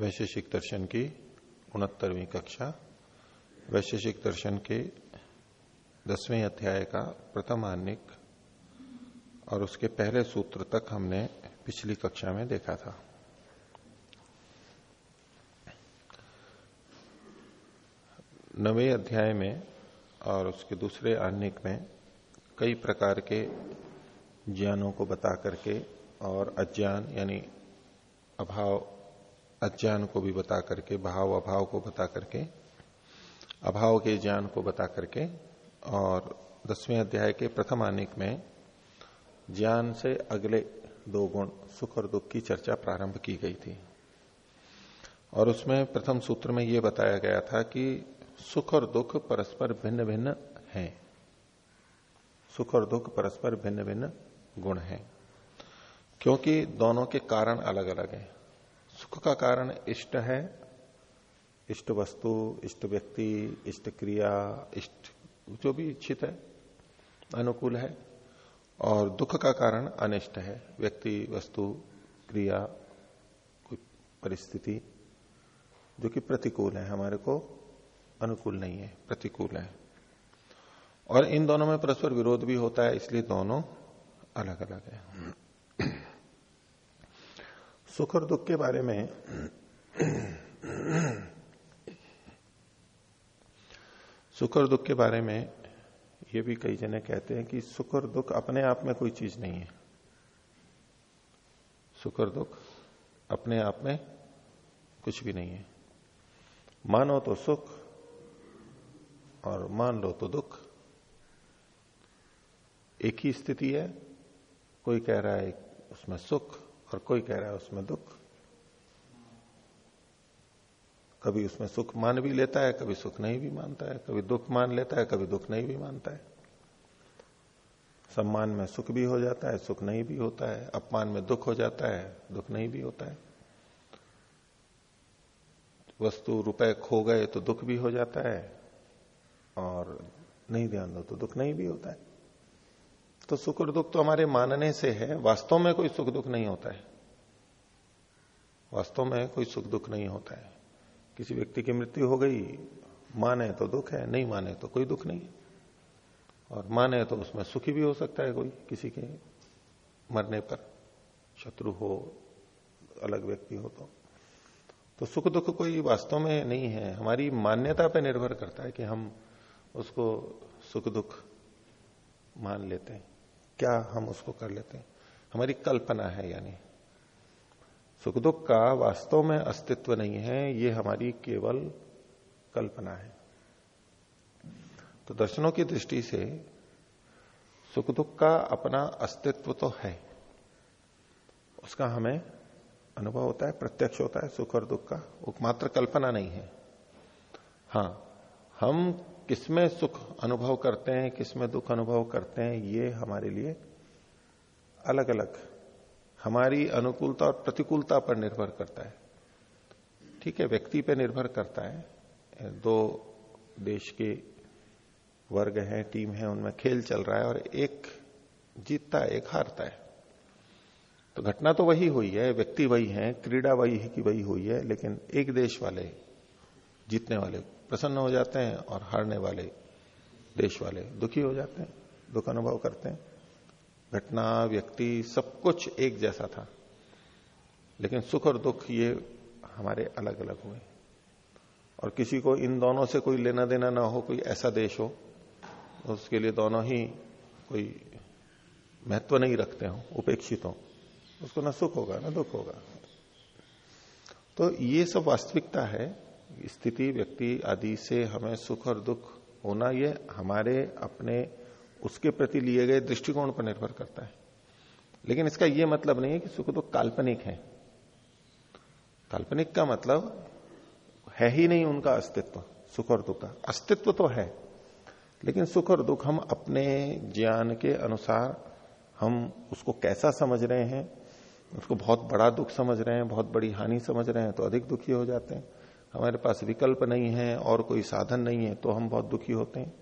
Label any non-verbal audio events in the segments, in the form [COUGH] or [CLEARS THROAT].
वैशेषिक दर्शन की उनहत्तरवीं कक्षा, वैशेषिक दर्शन के दसवें अध्याय का प्रथम आनिक और उसके पहले सूत्र तक हमने पिछली कक्षा में देखा था। नवे अध्याय में और उसके दूसरे आनिक में कई प्रकार के ज्ञानों को बता करके और अज्ञान यानी अभाव अज्ञान को भी बता करके, भाव अभाव को बता करके, अभाव के ज्ञान को बता करके, और दसवें अध्याय के प्रथम आनिक में ज्ञान से अगले दो गुण, सुख और दुख की चर्चा प्रारंभ की गई थी। और उसमें प्रथम सूत्र में यह बताया गया था कि सुख और दुख परस्पर भिन्न भिन्न हैं। सुख और दुख परस्पर भिन्न भिन्न गुण हैं। क्योंकि दोनों के कारण अलग अलग हैं। सुख का कारण इष्ट है। इष्ट वस्तु, इष्ट व्यक्ति, इष्ट क्रिया, इष्ट जो भी इच्छित है, अनुकूल है और दुख का कारण अनिष्ट है। व्यक्ति, वस्तु, क्रिया कोई परिस्थिति जो कि प्रतिकूल है, हमारे को अनुकूल नहीं है, प्रतिकूल है। और इन दोनों में परस्पर विरोध भी होता है, इसलिए दोनों अलग अलग है। सुख और दुख के बारे में सुख और दुख के बारे में ये भी कई जने कहते हैं कि सुख और दुख अपने आप में कोई चीज़ नहीं है। सुख और दुख अपने आप में कुछ भी नहीं है। मानो तो सुख और मान लो तो दुख। एक ही स्थिति है, कोई कह रहा है उसमें सुख और कोई कह रहा है उसमें दुख? कभी उसमें सुख मान भी लेता है, कभी सुख नहीं भी मानता है, कभी दुख मान लेता है, कभी दुख नहीं भी मानता है। सम्मान में सुख भी हो जाता है, सुख नहीं भी होता है, अपमान में दुख हो जाता है, दुख नहीं भी होता है। वस्तु रुपए खो गए तो दुख भी हो जाता है, और नहीं ध्यान दो तो दुख नहीं भी होता है। तो सुख और दुख तो हमारे मानने से है। वास्तव में कोई सुख दुख नहीं होता है। वास्तव में कोई सुख दुख नहीं होता है। किसी व्यक्ति की मृत्यु हो गई, माने तो दुख है, नहीं माने तो कोई दुख नहीं। और माने तो उसमें सुखी भी हो सकता है कोई, किसी के मरने पर। शत्रु हो, अलग व्यक्ति हो तो। तो सुख दुख कोई वास्तव में नहीं है। हमारी मान्यता पर निर्भर करता है कि हम उसको सुख दुख मान लेते हैं। क्या हम उसको कर लेते हैं? हमारी कल्पना है यानी। सुख दुख का वास्तव में अस्तित्व नहीं है, ये हमारी केवल कल्पना है। तो दर्शनों की दृष्टि से सुख दुख का अपना अस्तित्व तो है। उसका हमें अनुभव होता है, प्रत्यक्ष होता है, सुख और दुख का। वो मात्र कल्पना नहीं है। हाँ हम किसमें सुख अनुभव करते हैं, किसमें दुख अनुभव करते हैं, ये हमारे लिए अलग अलग हमारी अनुकूलता और प्रतिकूलता पर निर्भर करता है। ठीक है, व्यक्ति पर निर्भर करता है। दो देश के वर्ग हैं, टीम है, उनमें खेल चल रहा है और एक जीतता है एक हारता है। तो घटना तो वही हुई है, व्यक्ति वही है, क्रीड़ा वही है कि वही हुई है, लेकिन एक देश वाले, जीतने वाले प्रसन्न हो जाते हैं और हारने वाले, देश वाले दुखी हो जाते हैं, दुख अनुभव करते हैं। घटना, व्यक्ति, सब कुछ एक जैसा था। लेकिन सुख और दुख ये हमारे अलग अलग हुए। और किसी को इन दोनों से कोई लेना देना ना हो, कोई ऐसा देश हो उसके लिए दोनों ही कोई महत्व नहीं रखते हो, उपेक्षित हो। उसको ना सुख होगा, ना दुख होगा। तो ये सब वास्तविकता है स्थिति, व्यक्ति आदि से हमें सुख और दुख होना ये हमारे अपने, उसके प्रति लिए गए दृष्टिकोण पर निर्भर करता है। लेकिन इसका यह मतलब नहीं है कि सुख दुख काल्पनिक है। काल्पनिक का मतलब है ही नहीं उनका अस्तित्व, सुख और दुख का। अस्तित्व तो है, लेकिन सुख और दुख हम अपने ज्ञान के अनुसार हम उसको कैसा समझ रहे हैं, उसको बहुत बड़ा दुख समझ रहे हैं, बहुत बड़ी हानि समझ रहे हैं तो अधिक दुखी हो जाते हैं। हमारे पास विकल्प नहीं है और कोई साधन नहीं है तो हम बहुत दुखी होते हैं।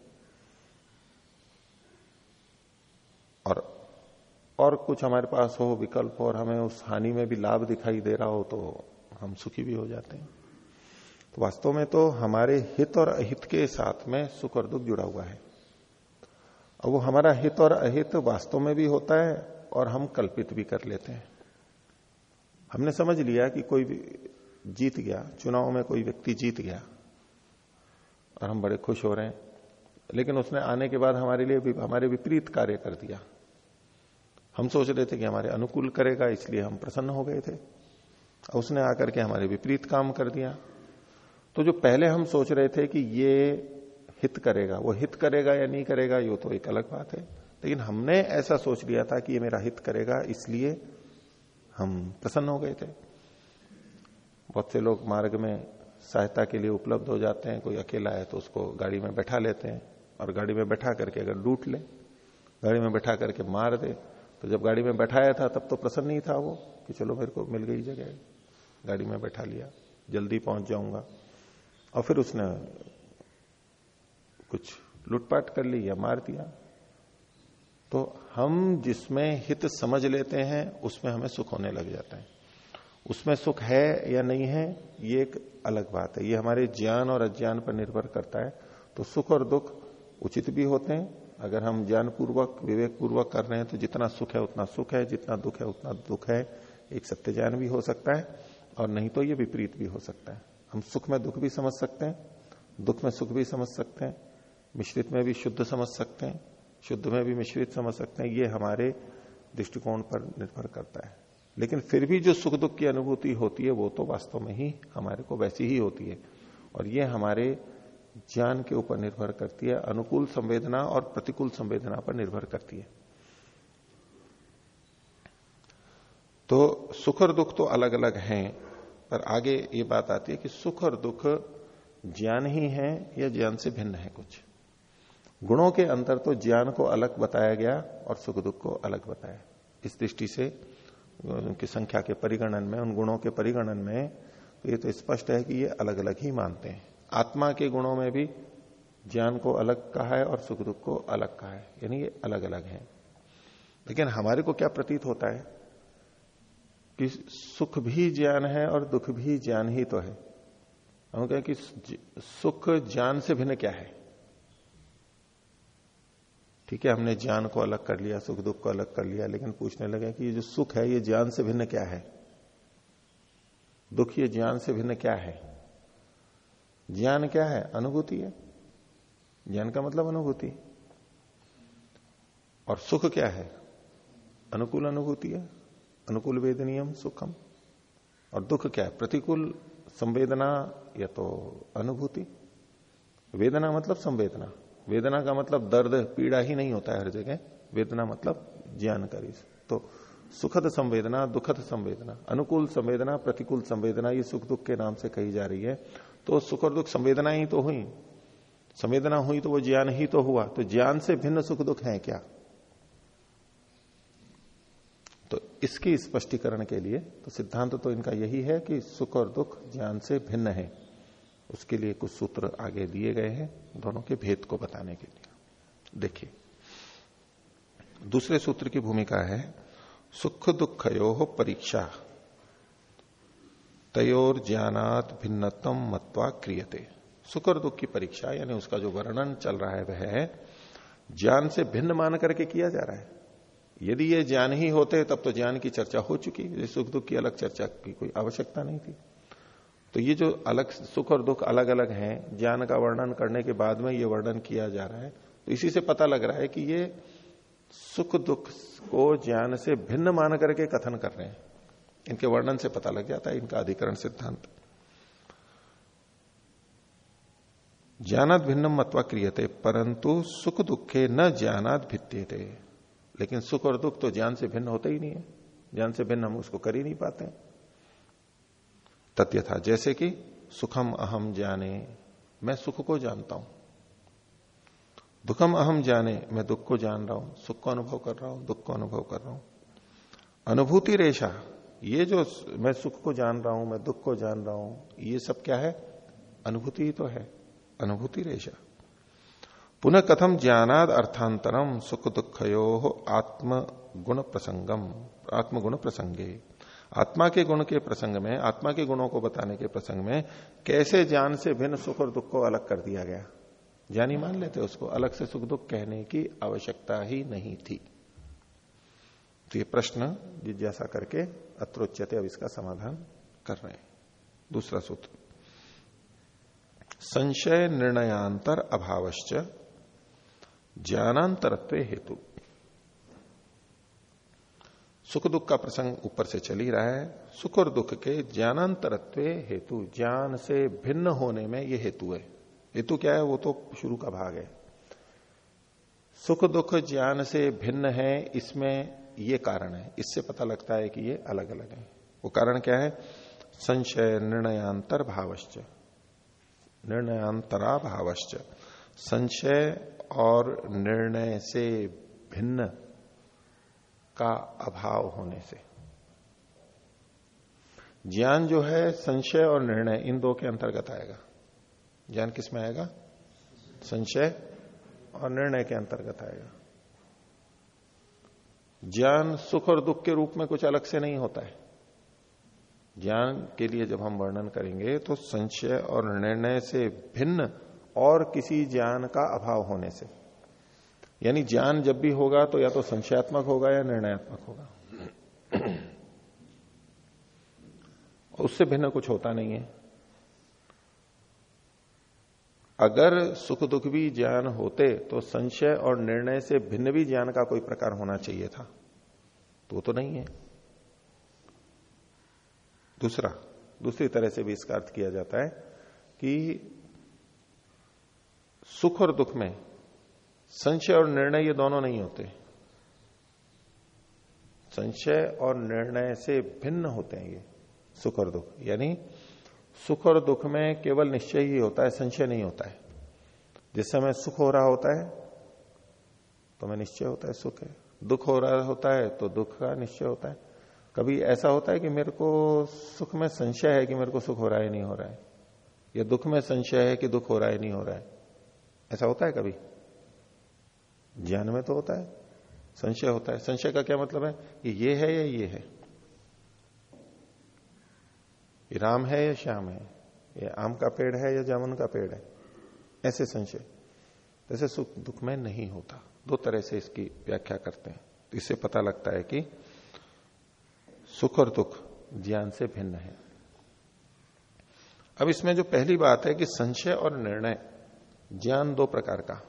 और और कुछ हमारे पास हो विकल्प और हमें उस हानि में भी लाभ दिखाई दे रहा हो तो हम सुखी भी हो जाते हैं। तो वास्तव में तो हमारे हित और अहित के साथ में सुख और दुख जुड़ा हुआ है। और वो हमारा हित और अहित वास्तव में भी होता है और हम कल्पित भी कर लेते हैं। हमने समझ लिया कि कोई जीत गया चुनाव में कोई व्यक्ति जीत गया। और हम बड़े खुश हो रहे हैं। लेकिन उसने आने के बाद हमारे लिए भी, हमारे विपरीत कार्य कर दिया। हम सोच रहे थे कि हमारे अनुकूल करेगा इसलिए हम प्रसन्न हो गए थे। और उसने आकर के हमारे विपरीत काम कर दिया। तो जो पहले हम सोच रहे थे कि ये हित करेगा वो हित करेगा या नहीं करेगा ये तो एक अलग बात है। लेकिन हमने ऐसा सोच लिया था कि ये मेरा हित करेगा इसलिए हम प्रसन्न हो गए थे। बहुत से लोग मार्ग में सहायता के लिए उपलब्ध हो जाते हैं, कोई अकेला है तो उसको गाड़ी में बैठा लेते हैं और गाड़ी में बैठा करके अगर लूट ले, गाड़ी में बैठा करके मार दे तो जब गाड़ी में बैठाया था तब तो प्रसन्न नहीं था वो कि चलो मेरे को मिल गई जगह, गाड़ी में बैठा लिया, जल्दी पहुँच जाऊँगा। और फिर उसने कुछ लूटपाट कर ली या मार दिया। तो हम जिसमें हित समझ लेते हैं, उसमें हमें सुख होने लग जाता है। उसमें सुख है या नहीं है, ये एक अलग बात है। ये हमारे ज्ञान और अज्ञान पर निर्भर करता है। तो सुख और दुख उचित भी होते हैं। अगर हम ज्ञान पूर्वक विवेक पूर्वक कर रहे हैं तो जितना सुख है, उतना सुख है। जितना दुख है, उतना दुख है। एक सत्य ज्ञान भी हो सकता है, और नहीं तो ये विपरीत भी हो सकता है। हम सुख में दुख भी समझ सकते हैं, दुख में सुख भी समझ सकते हैं, मिश्रित में भी शुद्ध समझ सकते हैं, शुद्ध में भी मिश्रित समझ सकते हैं। ये हमारे दृष्टिकोण पर निर्भर करता है। लेकिन फिर भी जो सुख दुख की अनुभूति होती है, वो तो वास्तव में ही हमारे को वैसी ही होती है। और ये हमारे ज्ञान के ऊपर निर्भर करती है, अनुकूल संवेदना और प्रतिकूल संवेदना पर निर्भर करती है। तो सुख और दुख तो अलग अलग हैं, पर आगे ये बात आती है कि सुख और दुख ज्ञान ही है या ज्ञान से भिन्न है कुछ। गुणों के अंतर तो ज्ञान को अलग बताया गया और सुख दुख को अलग बताया। इस दृष्टि से उनकी संख्या के परिगणन में, उन गुणों के परिगणन में तो ये तो स्पष्ट है कि ये अलग अलग ही मानते हैं। आत्मा के गुणों में भी ज्ञान को अलग कहा है और सुख दुख को अलग कहा है। यानी ये अलग अलग है। लेकिन हमारे को क्या प्रतीत होता है कि सुख भी ज्ञान है और दुख भी ज्ञान ही तो है। हम कहें कि सुख ज्ञान से भिन्न क्या है? ठीक है, हमने ज्ञान को अलग कर लिया, सुख दुख को अलग कर लिया, लेकिन पूछने लगे कि ये जो सुख है, ये ज्ञान से भिन्न क्या है? दुख ये ज्ञान से भिन्न क्या है? ज्ञान क्या है? अनुभूति है। ज्ञान का मतलब अनुभूति। और सुख क्या है? अनुकूल अनुभूति है। अनुकूल वेदनियम, सुखम। और दुख क्या है? प्रतिकूल संवेदना या तो अनुभूति। वेदना मतलब संवेदना। वेदना का मतलब दर्द, पीड़ा ही नहीं होता है हर जगह। वेदना मतलब ज्ञानकारी। तो सुखद संवेदना, दुखद संवेदना, अनुकूल संवेदना, प्रतिकूल संवेदना, ये सुख दुख के नाम से कही जा रही है। तो सुख और दुख संवेदना ही तो हुई। संवेदना हुई तो वो ज्ञान ही तो हुआ। तो ज्ञान से भिन्न सुख दुख है क्या? तो इसकी स्पष्टीकरण के लिए तो सिद्धांत तो इनका यही है कि सुख और दुख ज्ञान से भिन्न है। उसके लिए कुछ सूत्र आगे दिए गए हैं दोनों के भेद को बताने के लिए। देखिए, दूसरे सूत्र की भूमिका है, सुख दुख यो परीक्षा, तयोर ज्ञानात भिन्नतम मत्वा क्रियते। सुख और दुख की परीक्षा, यानी उसका जो वर्णन चल रहा है वह है, ज्ञान से भिन्न मान करके किया जा रहा है। यदि ये ज्ञान ही होते, तब तो ज्ञान की चर्चा हो चुकी सुख दुख की अलग चर्चा की कोई आवश्यकता नहीं थी। तो ये जो अलग सुख और दुख अलग अलग हैं, ज्ञान का वर्णन करने के बाद में ये वर्णन किया जा रहा है। तो इसी से पता लग रहा है कि ये सुख दुख को ज्ञान से भिन्न मान करके कथन कर रहे हैं। इनके वर्णन से पता लग जाता है, इनका अधिकरण सिद्धांत। ज्ञानात भिन्नम मतवा क्रियते, परंतु सुख दुखे न ज्ञानात भित्ते लेकिन सुख और दुख तो ज्ञान से भिन्न होते ही नहीं है। ज्ञान से भिन्न हम उसको कर ही नहीं पाते तथ्य था। जैसे कि सुखम अहम जाने, मैं सुख को जानता हूँ। दुखम अहम जाने, मैं दुख को जान रहा हूँ। सुख को अनुभव कर रहा हूँ, दुख को अनुभव कर रहा हूँ। अनुभूति रेशा, ये जो मैं सुख को जान रहा हूँ, मैं दुख को जान रहा हूँ, ये सब क्या है? अनुभूति ही तो है। अनुभूति रेशा। पुनः कथम ज्ञानाद अर्थांतरम सुख दुखयो आत्म गुण प्रसंगम, आत्मगुण प्रसंगे। आत्मा के गुण के प्रसंग में, आत्मा के गुणों को बताने के प्रसंग में, कैसे ज्ञान से भिन्न सुख और दुख को अलग कर दिया गया? ज्ञानी मान लेते उसको, अलग से सुख दुख कहने की आवश्यकता ही नहीं थी। तो ये प्रश्न जिज्ञासा करके अत्रोच्यते अब इसका समाधान कर रहे हैं। दूसरा सूत्र। संशय निर्णयांतर अभावश्च ज्ञानांतरत्व हेतु। सुख दुख का प्रसंग ऊपर से चल ही रहा है। सुख और दुख के ज्ञानांतरत्व हेतु, ज्ञान से भिन्न होने में यह हेतु है। हेतु क्या है? वो तो शुरू का भाग है। सुख दुख ज्ञान से भिन्न है, इसमें ये कारण है। इससे पता लगता है कि ये अलग अलग है। वो कारण क्या है? संशय, निर्णयांतर भावश्च। निर्णयांतरा भावश्च संशय और निर्णय से भिन्न का अभाव होने से। ज्ञान जो है, संशय और निर्णय, इन दो के अंतर्गत आएगा। ज्ञान किसमें आएगा? संशय और निर्णय के अंतर्गत आएगा। ज्ञान सुख और दुख के रूप में कुछ अलग से नहीं होता है। ज्ञान के लिए जब हम वर्णन करेंगे तो संशय और निर्णय से भिन्न और किसी ज्ञान का अभाव होने से। यानी ज्ञान जब भी होगा तो या तो संशयात्मक होगा या निर्णयात्मक होगा। उससे भिन्न कुछ होता नहीं है। अगर सुख दुख भी ज्ञान होते तो संशय और निर्णय से भिन्न भी ज्ञान का कोई प्रकार होना चाहिए था। तो तो नहीं है। दूसरा, दूसरी तरह से भी इसका अर्थ किया जाता है कि सुख और दुख में संशय और निर्णय ये दोनों नहीं होते। संशय और निर्णय से भिन्न होते हैं ये, सुख और दुख। यानी सुख और दुख में केवल निश्चय ही होता है, संशय नहीं होता है। जिस समय सुख हो रहा होता है तो मैं निश्चय होता है, सुख है। दुख हो रहा होता है तो दुख का निश्चय होता है। कभी ऐसा होता है कि मेरे को सुख में संशय है कि मेरे को सुख हो रहा है, नहीं हो रहा है? या दुख में संशय है कि दुख हो रहा है, नहीं हो रहा है? ऐसा होता है कभी? ज्ञान में तो होता है, संशय होता है। संशय का क्या मतलब है? कि ये है या ये है? ये राम है या श्याम है? ये आम का पेड़ है या जामुन का पेड़ है? ऐसे संशय। जैसे सुख दुख में नहीं होता। दो तरह से इसकी व्याख्या करते हैं। तो इससे पता लगता है कि सुख और दुख ज्ञान से भिन्न है। अब इसमें जो पहली बात है कि संशय और निर्णय, ज्ञान दो प्रकार का।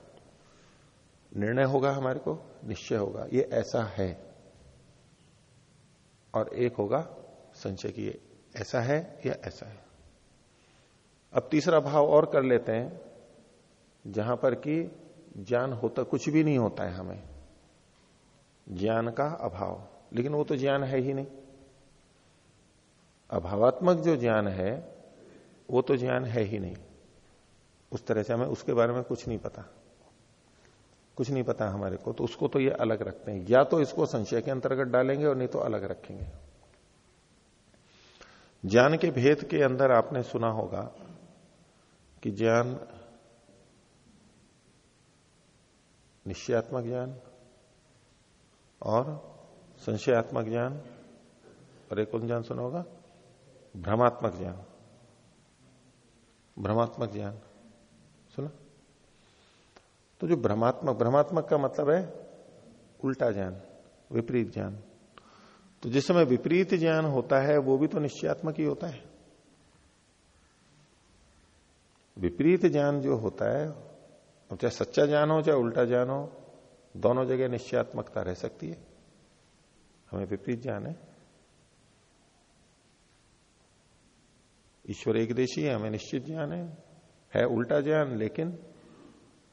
निर्णय होगा हमारे को, निश्चय होगा। ये ऐसा है। और एक होगा संचय की ऐसा है या ऐसा है। अब तीसरा भाव और कर लेते हैं, जहाँ पर कि ज्ञान होता कुछ भी नहीं होता है हमें। ज्ञान का अभाव। लेकिन वो तो ज्ञान है ही नहीं। अभावात्मक जो ज्ञान है, वो तो ज्ञान है ही नहीं। उस तरह से हमें उसके बारे में कुछ नहीं पता। कुछ नहीं पता हमारे को तो उसको तो ये अलग रखते हैं। या तो इसको संशय के अंतर्गत डालेंगे और नहीं तो अलग रखेंगे। ज्ञान के भेद के अंदर आपने सुना होगा कि ज्ञान निश्चयात्मक ज्ञान और संशयात्मक ज्ञान, और एक ज्ञान सुना होगा, भ्रमात्मक ज्ञान। भ्रमात्मक ज्ञान। सुना? तो जो भ्रमात्मक भ्रमात्मक का मतलब है उल्टा ज्ञान, विपरीत ज्ञान। तो जिस समय विपरीत ज्ञान होता है, वो भी तो निश्चयात्मक ही होता है। विपरीत ज्ञान जो होता है चाहे सच्चा ज्ञान हो, चाहे उल्टा ज्ञान हो, दोनों जगह निश्चयात्मकता रह सकती है। हमें विपरीत ज्ञान है। ईश्वर एक देशी है, हमें निश्चित ज्ञान है। है उल्टा ज्ञान, लेकिन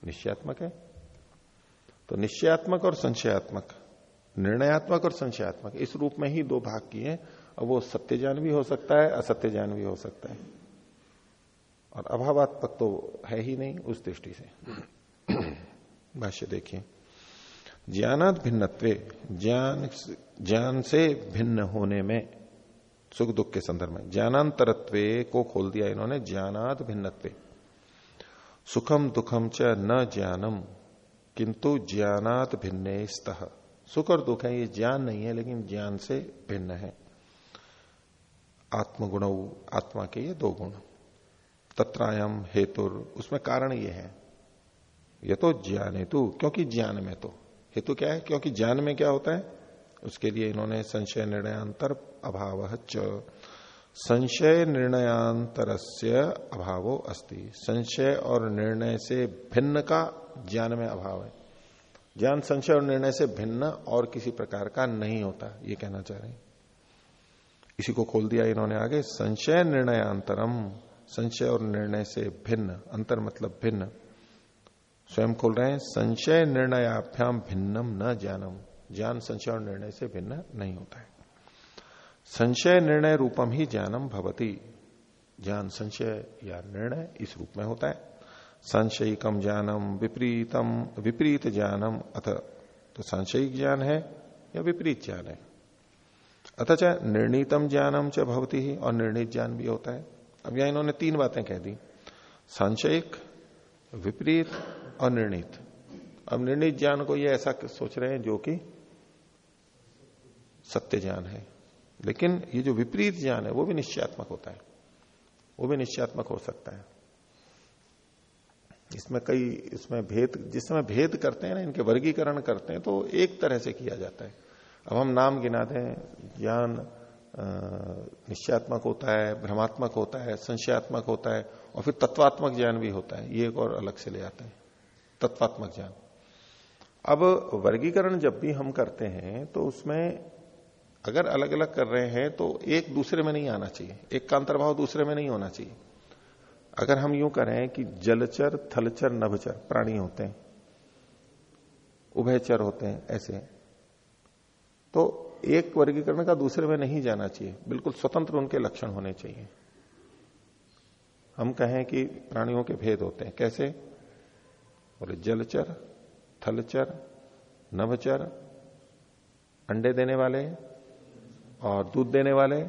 निश्चयात्मक है। तो निश्चयात्मक और संशयात्मक, निर्णयात्मक और संशयात्मक, इस रूप में ही दो भाग किए अब वो सत्य ज्ञान भी हो सकता है असत्य ज्ञान भी हो सकता है। और अभावात्मक तो है ही नहीं उस दृष्टि से। [CLEARS THROAT] भाष्य देखिए। ज्ञानात भिन्नत्वे, ज्ञान ज्ञान से भिन्न होने में, सुख दुख के संदर्भ में, ज्ञानांतरत्व को खोल दिया इन्होंने, ज्ञानात भिन्नत्वे। सुखम दुखम च न ज्ञानम। किंतु ज्ञानात भिन्न स्तः। सुख और दुख है, ये ज्ञान नहीं है, लेकिन ज्ञान से भिन्न है। आत्मगुण, आत्मा के ये दो गुण। तत्रायम हेतुर, उसमें कारण ये है। ये तो ज्ञान हेतु, क्योंकि ज्ञान में तो। हेतु क्या है? क्योंकि ज्ञान में क्या होता है? उसके लिए इन्होंने संशय, निर्णय, अंतर, अभाव संशय निर्णयांतर अभाव अस्ति। संशय और निर्णय से भिन्न का ज्ञान में अभाव है। ज्ञान संशय और निर्णय से भिन्न और किसी प्रकार का नहीं होता, ये कहना चाह रहे हैं। इसी को खोल दिया इन्होंने आगे। संशय निर्णयांतरम, संशय और निर्णय से भिन्न, अंतर मतलब भिन्न। स्वयं खोल रहे हैं, संशय निर्णयाभ्याम भिन्नम न ज्ञानम। ज्ञान, संशय और निर्णय से भिन्न नहीं होता है। संशय निर्णय रूपम ही ज्ञानम भवती। ज्ञान संशय या निर्णय इस रूप में होता है। संशयिकम ज्ञानम विपरीतम, विपरीत ज्ञानम अथ। तो संशयिक ज्ञान है या विपरीत ज्ञान है। अथच निर्णीतम ज्ञानम च भवती ही और निर्णित ज्ञान भी होता है। अब यहाँ इन्होंने तीन बातें कह दी। संशयिक, विपरीत और निर्णित। अब निर्णित ज्ञान को ये ऐसा सोच रहे हैं जो कि सत्य ज्ञान है। लेकिन ये जो विपरीत ज्ञान है, वो भी निश्चयात्मक होता है। वो भी निश्चयात्मक हो सकता है। इसमें कई, इसमें भेद, जिस समय भेद करते हैं ना, इनके वर्गीकरण करते हैं तो एक तरह से किया जाता है। अब हम नाम गिना दें, ज्ञान निश्चयात्मक होता है, भ्रमात्मक होता है, संशयात्मक होता है, और फिर तत्वात्मक ज्ञान भी होता है। ये एक और अलग से ले आते हैं। तत्वात्मक ज्ञान। अब वर्गीकरण जब भी हम करते हैं तो उसमें अगर अलग अलग कर रहे हैं तो एक दूसरे में नहीं आना चाहिए। एक का अंतर्भाव दूसरे में नहीं होना चाहिए। अगर हम यूँ करें कि जलचर, थलचर, नभचर प्राणी होते हैं, उभयचर होते हैं ऐसे तो एक वर्गीकरण का दूसरे में नहीं जाना चाहिए। बिल्कुल स्वतंत्र उनके लक्षण होने चाहिए। हम कहें कि प्राणियों के भेद होते हैं। कैसे? बोले जलचर, थलचर, नभचर, अंडे देने वाले और दूध देने वाले।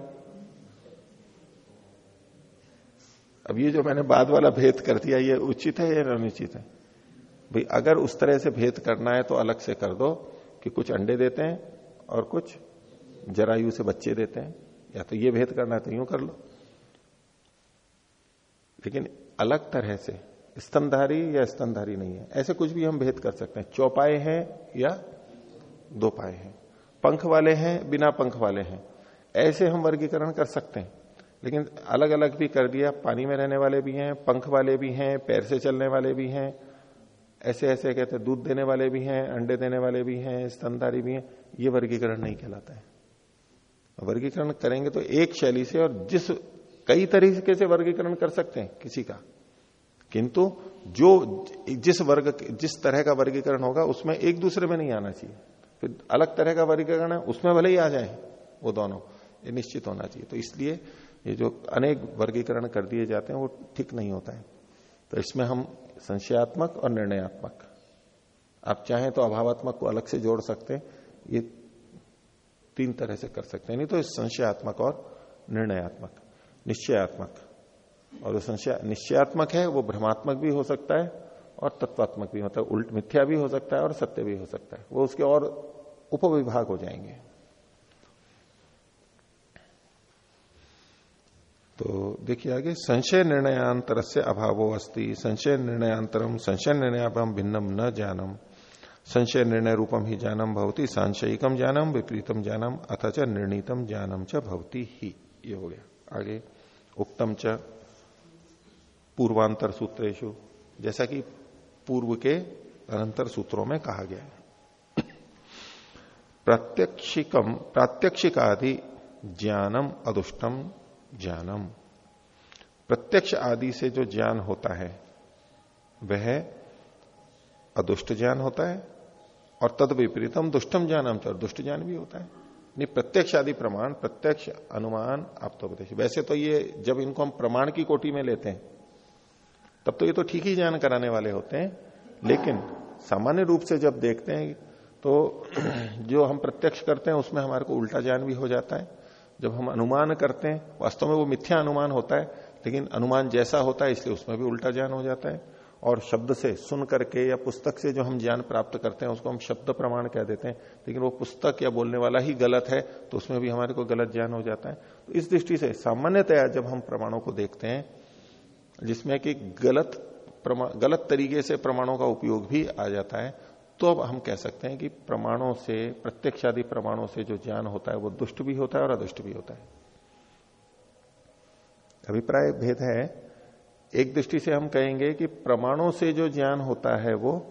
अब ये जो मैंने बाद वाला भेद कर दिया, ये उचित है या अनुचित है? भाई, अगर उस तरह से भेद करना है तो अलग से कर दो कि कुछ अंडे देते हैं और कुछ जरायु से बच्चे देते हैं। या तो ये भेद करना है तो यूँ कर लो। लेकिन अलग तरह से, स्तनधारी या स्तनधारी नहीं है। ऐसे कुछ भी हम भेद कर सकते हैं। चौपाए हैं या दो पाए हैं। पंख वाले हैं, बिना पंख वाले हैं। ऐसे हम वर्गीकरण कर सकते हैं। लेकिन अलग अलग भी कर दिया, पानी में रहने वाले भी हैं, पंख वाले भी हैं, पैर से चलने वाले भी हैं ऐसे ऐसे कहते हैं, दूध देने वाले भी हैं, अंडे देने वाले भी हैं, स्तनधारी भी हैं, ये वर्गीकरण नहीं कहलाता है। वर्गीकरण करेंगे तो एक शैली से और जिस कई तरीके से वर्गीकरण कर सकते हैं किसी का। किंतु जो जिस वर्ग, जिस तरह का वर्गीकरण होगा, उसमें एक दूसरे में नहीं आना चाहिए। फिर अलग तरह का वर्गीकरण है, उसमें भले ही आ जाए वो दोनों, ये निश्चित होना चाहिए। तो इसलिए ये जो अनेक वर्गीकरण कर दिए जाते हैं, वो ठीक नहीं होता है। तो इसमें हम संशयात्मक और निर्णयात्मक, आप चाहें तो अभावात्मक को अलग से जोड़ सकते हैं, ये तीन तरह से कर सकते हैं। नहीं तो संशयात्मक और निर्णयात्मक, निश्चयात्मक। और जो संशय, निश्चयात्मक है, वो भ्रमात्मक भी हो सकता है और तत्वात्मक भी है, उल्ट मिथ्या भी हो सकता है और सत्य भी हो सकता है। वो उसके और उपविभाग हो जाएँगे। तो देखिए आगे, संशय निर्णयांतर से अभावो अस्ति। संशय निर्णयांतरम संशय निर्णयाभम भिन्नम न जानम। संशय निर्णय रूपम ही जानम भवती सांशयिकम जानम विपरीतम जानम अथच निर्णीतम जानम च भवती ही। ये हो गया। आगे उक्तम च पूर्वांतर सूत्रेशु जैसा कि पूर्व के अनंतर सूत्रों में कहा गया है। प्रत्यक्षिकम, प्रात्यक्षिकादि ज्ञानम अदुष्टम ज्ञानम। प्रत्यक्ष आदि से जो ज्ञान होता है, वह अदुष्ट ज्ञान होता है और तद विपरीतम दुष्टम ज्ञानम और दुष्ट ज्ञान भी होता है। नहीं प्रत्यक्ष आदि प्रमाण, प्रत्यक्ष अनुमान, आप तो वैसे तो ये जब इनको हम प्रमाण की कोटि में लेते हैं तब तो ये तो ठीक ही ज्ञान कराने वाले होते हैं। लेकिन सामान्य रूप से जब देखते हैं तो [CLEARS THROAT] जो हम प्रत्यक्ष करते हैं, उसमें हमारे को उल्टा ज्ञान भी हो जाता है। जब हम अनुमान करते हैं, वास्तव में वो मिथ्या अनुमान होता है, लेकिन अनुमान जैसा होता है, इसलिए उसमें भी उल्टा ज्ञान हो जाता है। और शब्द से सुन करके या पुस्तक से जो हम ज्ञान प्राप्त करते हैं, उसको हम शब्द प्रमाण कह देते हैं। लेकिन वो पुस्तक या बोलने वाला ही गलत है तो उसमें भी हमारे को गलत ज्ञान हो जाता है। तो इस दृष्टि से सामान्यतया जब हम प्रमाणों को देखते हैं जिसमें कि गलत गलत तरीके से प्रमाणों का उपयोग भी आ जाता है तो अब हम कह सकते हैं कि प्रमाणों से, प्रत्यक्षादि प्रमाणों से जो ज्ञान होता है, वो दुष्ट भी होता है और अदुष्ट भी होता है। अभिप्राय भेद है, एक दृष्टि से हम कहेंगे कि प्रमाणों से जो ज्ञान होता है, वो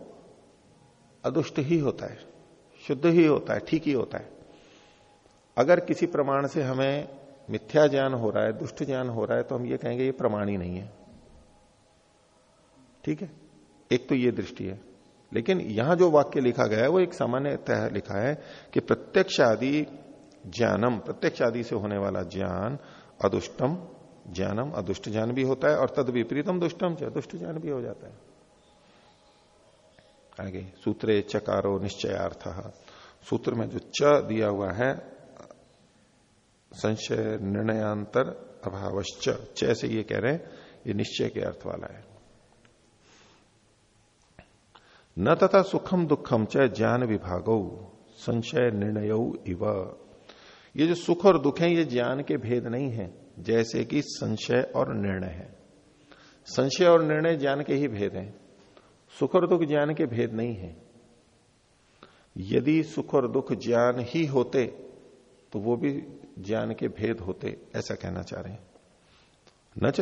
अदुष्ट ही होता है, शुद्ध ही होता है, ठीक ही होता है। अगर किसी प्रमाण से हमें मिथ्या ज्ञान हो रहा है, दुष्ट ज्ञान हो रहा है तो हम ये कहेंगे ये प्रमाण ही नहीं है। ठीक है? एक तो ये दृष्टि है। लेकिन यहाँ जो वाक्य लिखा गया है, वो एक सामान्य सामान्यतः लिखा है कि प्रत्यक्ष आदि ज्ञानम प्रत्यक्ष आदि से होने वाला ज्ञान अदुष्टम, ज्ञानम अदुष्ट ज्ञान भी होता है और तद विपरीतम दुष्टम दुष्ट ज्ञान भी हो जाता है। आगे, सूत्रे चकारो निश्चयार्थ। सूत्र में जो च दिया हुआ है, संशय निर्णयांतर अभावश्च से ये कह रहे हैं, ये निश्चय के अर्थ वाला है। न तथा सुखम दुखम च ज्ञान विभागो, संशय निर्णय इव। ये जो सुख और दुख है, ये ज्ञान के भेद नहीं है, जैसे कि संशय और निर्णय है। संशय और निर्णय ज्ञान के ही भेद हैं। सुख और दुख ज्ञान के भेद नहीं है। यदि सुख और दुख ज्ञान ही होते तो वो भी ज्ञान के भेद होते, ऐसा कहना चाह रहे हैं। न च,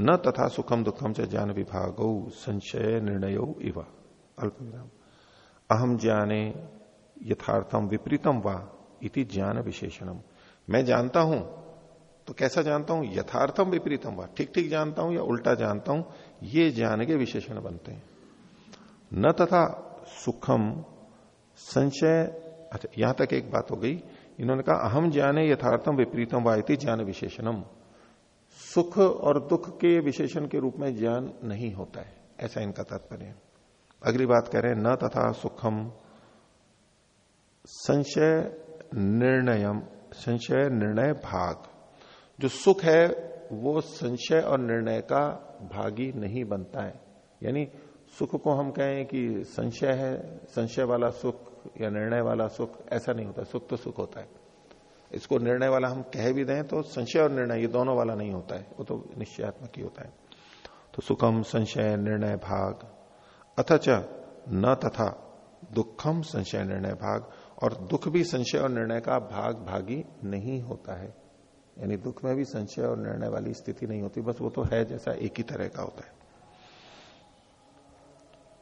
न तथा सुखम दुखम च ज्ञान विभागो, संशय निर्णय इव। अल्प विराम अहम ज्ञाने यथार्थम विपरीतम वा इति ज्ञान विशेषणम मैं जानता हूँ तो कैसा जानता हूँ? यथार्थम विपरीतम वा। ठीक ठीक जानता हूँ या उल्टा जानता हूँ, ये ज्ञान के विशेषण बनते हैं। न तथा सुखम संशय अच्छा यहाँ तक एक बात हो गई। इन्होंने कहा अहम ज्ञाने यथार्थम विपरीतम वायती ज्ञान विशेषणम सुख और दुख के विशेषण के रूप में ज्ञान नहीं होता है। ऐसा इनका तात्पर्य है। अगली बात कह रहे हैं न तथा सुखम। संशय निर्णयम, संशय निर्णय भाग। जो सुख है, वो संशय और निर्णय का भागी नहीं बनता है। यानी सुख को हम कहें कि संशय है, संशय वाला सुख या निर्णय वाला सुख, ऐसा नहीं होता, सुख तो सुख होता है। इसको निर्णय वाला हम कह भी दें तो संशय और निर्णय, ये दोनों वाला नहीं होता है, वो तो निश्चयात्मक ही होता है। तो सुखम, संशय, निर्णय, भाग। अथच न तथा दुखम संशय निर्णय भाग, और दुख भी संशय और निर्णय का भाग भागी नहीं होता है। यानी दुख में भी संशय और निर्णय वाली स्थिति नहीं होती, बस वो तो है जैसा एक ही तरह का होता है।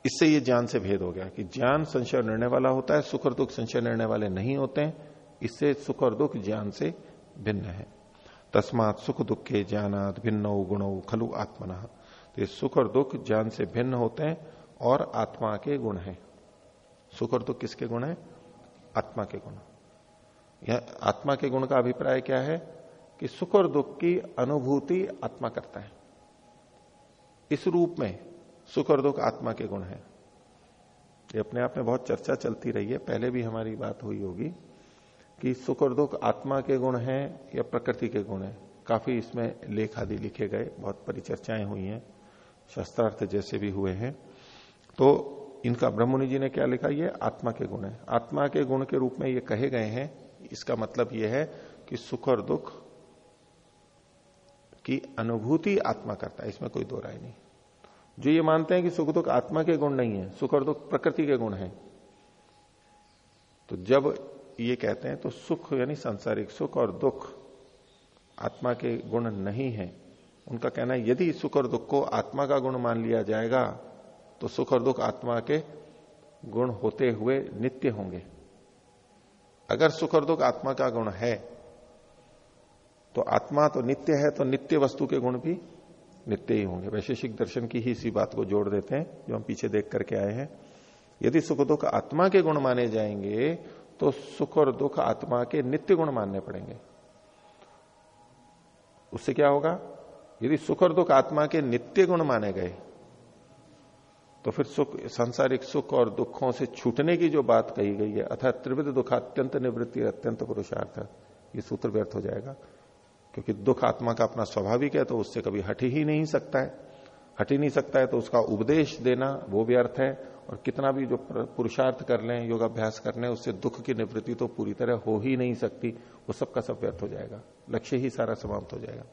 इससे ये ज्ञान से भेद हो गया कि ज्ञान संशय और निर्णय वाला होता है, सुख और दुख संशय निर्णय वाले नहीं होते हैं। इससे सुख और दुख ज्ञान से भिन्न है। तस्मात सुख दुख के ज्ञानात भिन्न गुणो खलु आत्मना। तो ये सुख और दुख ज्ञान से भिन्न होते हैं और आत्मा के गुण है। सुख और दुख किसके गुण है? आत्मा के गुण। यह आत्मा के गुण का अभिप्राय क्या है? कि सुख और दुख की अनुभूति आत्मा करता है। इस रूप में सुख और दुख आत्मा के गुण है। ये अपने आप में बहुत चर्चा चलती रही है। पहले भी हमारी बात हुई होगी कि सुख और दुख आत्मा के गुण है या प्रकृति के गुण है। काफ़ी इसमें लेख आदि लिखे गए, बहुत परिचर्चाएँ हुई हैं। शस्त्रार्थ जैसे भी हुए हैं। तो इनका ब्रह्मणि जी ने क्या लिखा? ये आत्मा के गुण है। आत्मा के गुण के रूप में ये कहे गए हैं। इसका मतलब यह है कि सुख और दुख की अनुभूति आत्मा करता है। इसमें कोई दो राय नहीं। जो ये मानते हैं कि सुख दुख आत्मा के गुण नहीं है, सुख और दुख प्रकृति के गुण है तो जब ये कहते हैं तो सुख यानी सांसारिक सुख और दुख आत्मा के गुण नहीं है। उनका कहना है, यदि सुख और दुख को आत्मा का गुण मान लिया जाएगा तो सुख और दुख आत्मा के गुण होते हुए नित्य होंगे। अगर सुख और दुख आत्मा का गुण है तो आत्मा तो नित्य है तो नित्य वस्तु के गुण भी नित्य ही होंगे। वैशेषिक दर्शन की ही इसी बात को जोड़ देते हैं, जो हम पीछे देख करके आए हैं। यदि सुख दुख आत्मा के गुण माने जाएँगे तो सुख और दुख आत्मा के नित्य गुण मानने पड़ेंगे। उससे क्या होगा? यदि सुख और दुख आत्मा के नित्य गुण माने गए तो फिर सुख, सांसारिक सुख और दुखों से छूटने की जो बात कही गई है, अर्थात त्रिविध दुख अत्यंत निवृत्ति अत्यंत पुरुषार्थ, ये सूत्र व्यर्थ हो जाएगा। क्योंकि दुख आत्मा का अपना स्वाभाविक है तो उससे कभी हट ही नहीं सकता है। हट ही नहीं सकता है तो उसका उपदेश देना, वो व्यर्थ है। और कितना भी जो पुरुषार्थ कर लें, योगाभ्यास कर लें, उससे दुख की निवृत्ति तो पूरी तरह हो ही नहीं सकती, वो सबका सब व्यर्थ हो जाएगा। लक्ष्य ही सारा समाप्त हो जाएगा।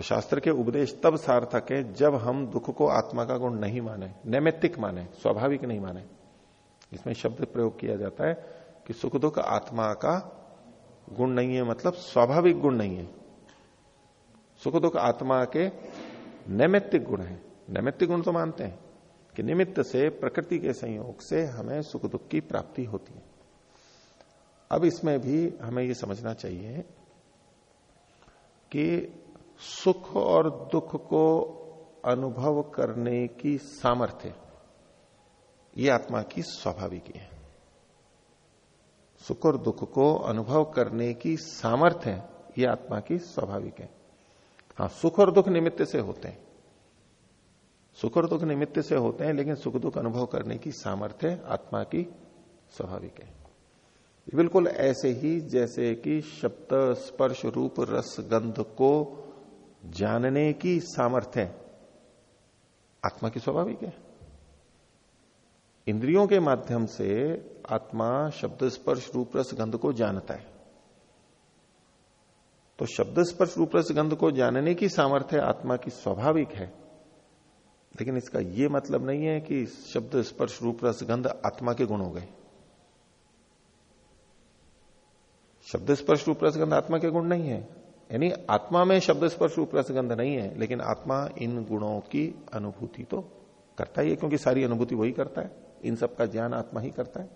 तो शास्त्र के उपदेश तब सार्थक है जब हम दुख को आत्मा का गुण नहीं माने, नैमित्तिक माने, स्वाभाविक नहीं माने। इसमें शब्द प्रयोग किया जाता है कि सुख दुख आत्मा का गुण नहीं है मतलब स्वाभाविक गुण नहीं है। सुख दुख आत्मा के नैमित्तिक गुण है। नैमित्तिक गुण तो मानते हैं कि निमित्त से, प्रकृति के संयोग से हमें सुख दुख की प्राप्ति होती है। अब इसमें भी हमें यह समझना चाहिए कि सुख और दुख को अनुभव करने की सामर्थ्य। ये आत्मा की स्वाभाविक है। सुख और दुख को अनुभव करने की सामर्थ्य, ये आत्मा की स्वाभाविक है। हाँ सुख और दुख निमित्त से होते हैं। सुख और दुख निमित्त से होते हैं, लेकिन सुख दुख अनुभव करने की सामर्थ्य आत्मा की स्वाभाविक है। बिल्कुल ऐसे ही जैसे कि शब्द, स्पर्श, रूप, रस, गंध को जानने की सामर्थ्य आत्मा की स्वाभाविक है। इंद्रियों के माध्यम से आत्मा शब्द स्पर्श रूप रस गंध को जानता है। तो शब्द स्पर्श रूप रस गंध को जानने की सामर्थ्य आत्मा की स्वाभाविक है। लेकिन इसका यह मतलब नहीं है कि शब्द स्पर्श रूप रस गंध आत्मा के गुण हो गए। शब्द स्पर्श रूप रस गंध आत्मा के गुण नहीं है। यानी आत्मा में शब्द स्पर्श रूप रस गंध नहीं है, लेकिन आत्मा इन गुणों की अनुभूति तो करता ही है, क्योंकि सारी अनुभूति वही करता है। इन सब का ज्ञान आत्मा ही करता है।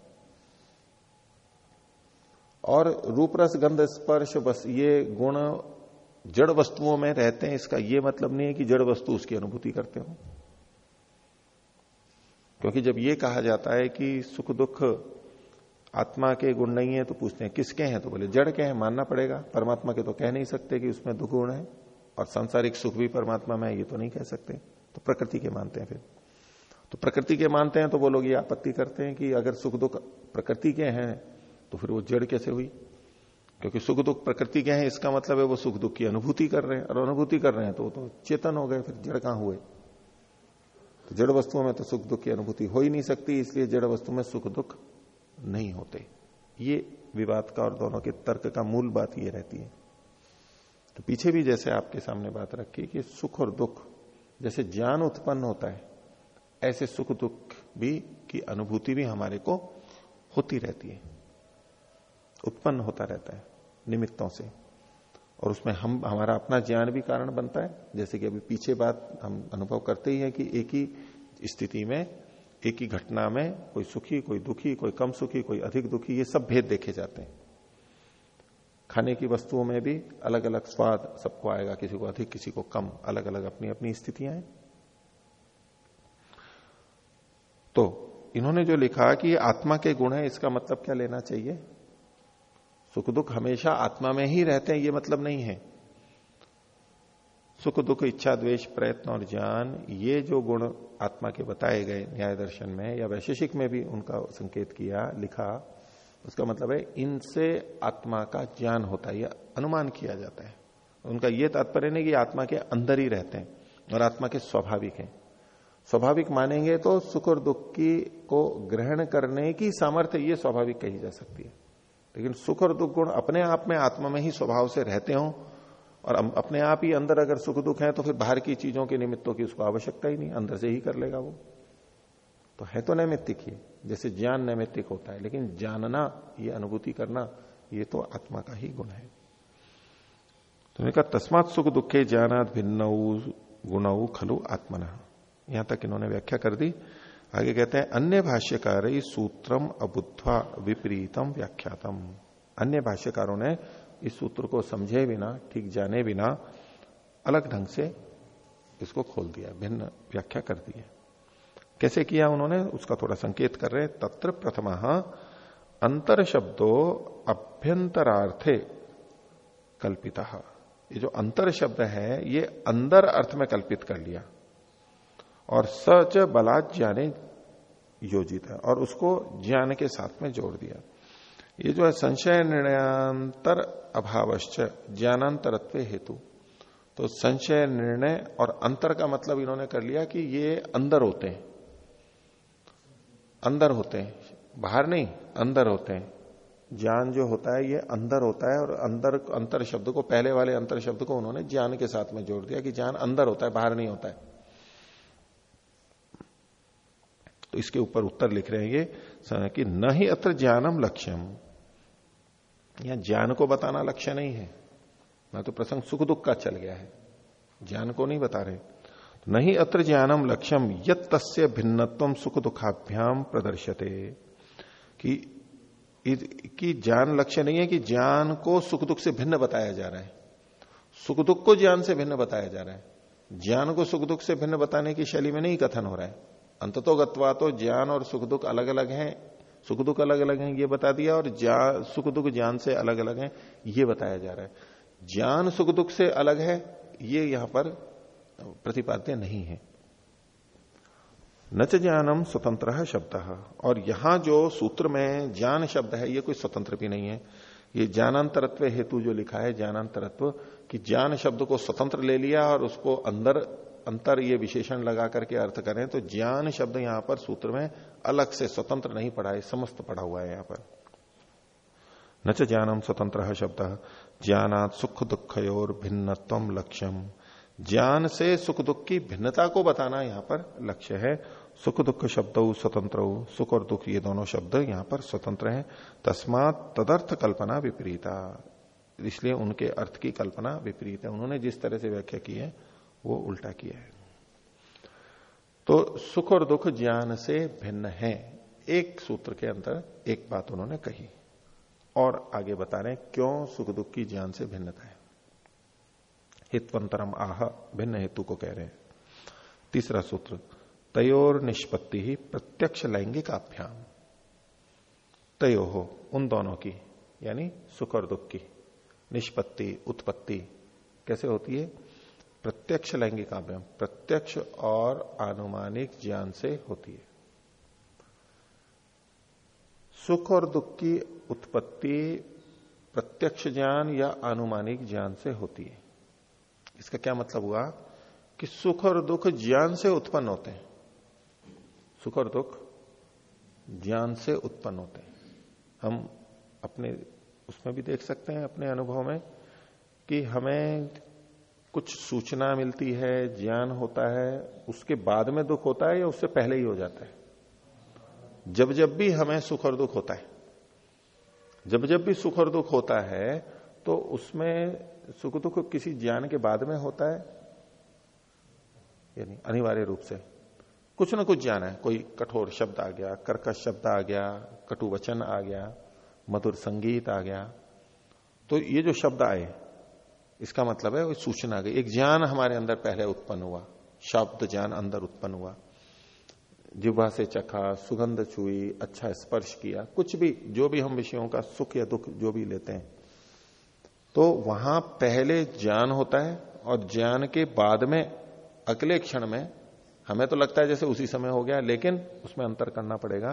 और रूप रस गंध स्पर्श बस ये गुण जड़ वस्तुओं में रहते हैं, इसका यह मतलब नहीं है कि जड़ वस्तु उसकी अनुभूति करते हो। क्योंकि जब ये कहा जाता है कि सुख दुख आत्मा के गुण नहीं है तो पूछते हैं, किसके हैं? तो बोले, जड़ के हैं, मानना पड़ेगा। परमात्मा के तो कह नहीं सकते कि उसमें दुख गुण है, और सांसारिक सुख भी परमात्मा में है, ये तो नहीं कह सकते। तो प्रकृति के मानते हैं फिर। तो प्रकृति के मानते हैं तो वो लोग ये आपत्ति करते हैं कि अगर सुख दुख प्रकृति के हैं तो फिर वो जड़ कैसे हुई? क्योंकि सुख दुख प्रकृति के हैं, इसका मतलब है वो सुख दुख की अनुभूति कर रहे हैं, और अनुभूति कर रहे हैं तो वो तो चेतन हो गए, फिर जड़ कहाँ हुए? तो जड़ वस्तुओं में तो सुख दुख की अनुभूति हो ही नहीं सकती, इसलिए जड़ वस्तु में सुख दुख नहीं होते। ये विवाद का और दोनों के तर्क का मूल बात ये रहती है। तो पीछे भी जैसे आपके सामने बात रखी कि सुख और दुख, जैसे ज्ञान उत्पन्न होता है, ऐसे सुख दुख भी की अनुभूति भी हमारे को होती रहती है। उत्पन्न होता रहता है निमित्तों से। और उसमें हम, हमारा अपना ज्ञान भी कारण बनता है। जैसे कि अभी पीछे बात हम अनुभव करते ही है कि एक ही स्थिति में एक ही घटना में कोई सुखी, कोई दुखी, कोई कम सुखी, कोई अधिक दुखी, ये सब भेद देखे जाते हैं। खाने की वस्तुओं में भी अलग अलग स्वाद सबको आएगा, किसी को अधिक, किसी को कम अलग अलग अपनी अपनी स्थितियाँ हैं। तो इन्होंने जो लिखा कि आत्मा के गुण है, इसका मतलब क्या लेना चाहिए? सुख दुख हमेशा आत्मा में ही रहते हैं, ये मतलब नहीं है। सुख, दुख, इच्छा, द्वेष, प्रयत्न और ज्ञान, ये जो गुण आत्मा के बताए गए न्याय दर्शन में या वैशेषिक में भी उनका संकेत किया, लिखा, उसका मतलब है इनसे आत्मा का ज्ञान होता है अनुमान किया जाता है। उनका यह तात्पर्य नहीं कि आत्मा के अंदर ही रहते हैं और आत्मा के स्वाभाविक हैं। स्वाभाविक मानेंगे तो सुख और दुख की, को ग्रहण करने की सामर्थ्य ये स्वाभाविक कही जा सकती है। लेकिन सुख और दुख गुण अपने आप में आत्मा में ही स्वभाव से रहते हो और अपने आप ही अंदर अगर सुख दुख है तो फिर बाहर की चीज़ों के निमित्तों की उसको आवश्यकता ही नहीं, अंदर से ही कर लेगा वो। तो है तो नैमित्तिक ही, जैसे ज्ञान नैमित्तिक होता है, लेकिन जानना, ये अनुभूति करना, ये तो आत्मा का ही गुण है। तो कहा, तस्मात सुख दुखे ज्ञानात भिन्न गुण खलु आत्मना। यहाँ तक इन्होंने व्याख्या कर दी। आगे कहते हैं, अन्य भाष्यकार सूत्रम अबुद्धवा विपरीतम व्याख्यातम। अन्य भाष्यकारों ने इस सूत्र को समझे बिना, ठीक जाने बिना, अलग ढंग से इसको खोल दिया, भिन्न व्याख्या कर दी है। कैसे किया उन्होंने? उसका थोड़ा संकेत कर रहे तत्र प्रथम अंतर शब्दो अभ्यंतरार्थे कल्पिता। ये जो अंतर शब्द है, ये अंदर अर्थ में कल्पित कर लिया। और सच बलात् ज्ञाने योजित है। और उसको ज्ञान के साथ में जोड़ दिया। ये जो है संशय निर्णयांतर अभावश्च, ज्ञानांतरत्व हेतु। तो संशय निर्णय और अंतर का मतलब इन्होंने कर लिया कि ये अंदर होते हैं। अंदर होते हैं। बाहर नहीं, अंदर होते हैं। ज्ञान जो होता है, ये अंदर होता है और अंदर, अंतर शब्द को, पहले वाले अंतर शब्द को उन्होंने ज्ञान के साथ में जोड़ दिया कि ज्ञान अंदर होता है, बाहर नहीं होता है। तो इसके ऊपर उत्तर लिख रहे हैं ये कि न ही अत्र ज्ञानम लक्ष्यम। या ज्ञान को बताना लक्ष्य नहीं है। ना तो प्रसंग सुख दुख का चल गया है। ज्ञान को नहीं बता रहे। नहीं अत्र ज्ञानम लक्ष्यम, यत तस्य भिन्नत्व सुख दुखाभ्याम प्रदर्शते कि कि ज्ञान लक्ष्य नहीं है कि ज्ञान को सुख दुख से भिन्न बताया जा रहा है। सुख दुख को ज्ञान से भिन्न बताया जा रहा है। ज्ञान को सुख दुख से भिन्न बताने की शैली में नहीं कथन हो रहा है। अंततो गत्वा तो ज्ञान और सुख दुख अलग अलग हैं। सुख दुख अलग अलग हैं, ये बता दिया, और सुख दुख ज्ञान से अलग अलग हैं, ये बताया जा रहा है। ज्ञान सुख दुख से अलग है, ये यहाँ पर प्रतिपाद्य नहीं है। नच ज्ञानम स्वतंत्र शब्द, और यहाँ जो सूत्र में ज्ञान शब्द है, ये कोई स्वतंत्र भी नहीं है। ये ज्ञानांतरत्व हेतु जो लिखा है, ज्ञानांतरत्व, कि ज्ञान शब्द को स्वतंत्र ले लिया और उसको अंदर अंतर ये विशेषण लगा करके अर्थ करें तो ज्ञान शब्द यहाँ पर सूत्र में अलग से स्वतंत्र नहीं पढ़ा है, समस्त पढ़ा हुआ है यहाँ पर। न च ज्ञानम स्वतंत्र शब्द, ज्ञानात सुख दुखयोर भिन्नत्व लक्ष्यम। ज्ञान से सुख दुख की भिन्नता को बताना यहाँ पर लक्ष्य है। सुख दुख शब्द स्वतंत्र, सुख और दुख ये दोनों शब्द यहाँ पर स्वतंत्र हैं। तस्मात तदर्थ कल्पना विपरीता। इसलिए उनके अर्थ की कल्पना विपरीत है। उन्होंने जिस तरह से व्याख्या की है वो उल्टा किया है। तो सुख और दुख ज्ञान से भिन्न है। एक सूत्र के अंदर एक बात उन्होंने कही और आगे बता रहे क्यों सुख दुख की ज्ञान से भिन्नता है? हितवंतरम आह, भिन्न हेतु को कह रहे हैं। तीसरा सूत्र, तयोर निष्पत्ति ही प्रत्यक्ष लैंगिक अभ्याम तयो हो उन दोनों की, यानी सुख और दुख की, निष्पत्ति, उत्पत्ति, कैसे होती है? प्रत्यक्ष लैंगिक लैंगिकाभ्याम प्रत्यक्ष और आनुमानिक ज्ञान से होती है। सुख और दुख की उत्पत्ति प्रत्यक्ष ज्ञान या आनुमानिक ज्ञान से होती है। इसका क्या मतलब हुआ? कि सुख और दुख ज्ञान से उत्पन्न होते हैं। सुख और दुख ज्ञान से उत्पन्न होते हैं। हम अपने, उसमें भी देख सकते हैं अपने अनुभव में कि हमें कुछ सूचना मिलती है, ज्ञान होता है, उसके बाद में दुख होता है या उससे पहले ही हो जाता है? जब जब भी हमें सुख और दुख होता है, जब जब भी सुख और दुख होता है तो उसमें सुख दुख किसी ज्ञान के बाद में होता है? यानी अनिवार्य रूप से। कुछ ना कुछ ज्ञान है। कोई कठोर शब्द आ गया, कर्कश शब्द आ गया, कटु वचन आ गया, मधुर संगीत आ गया। तो ये जो शब्द आए इसका मतलब है सूचना गई। एक ज्ञान हमारे अंदर पहले उत्पन्न हुआ। शब्द ज्ञान अंदर उत्पन्न हुआ। जिब्वा से चखा, सुगंध छुई अच्छा स्पर्श किया, कुछ भी, जो भी हम विषयों का सुख या दुख जो भी लेते हैं। तो वहाँ पहले ज्ञान होता है और ज्ञान के बाद में, अगले क्षण में, हमें तो लगता है जैसे उसी समय हो गया, लेकिन उसमें अंतर करना पड़ेगा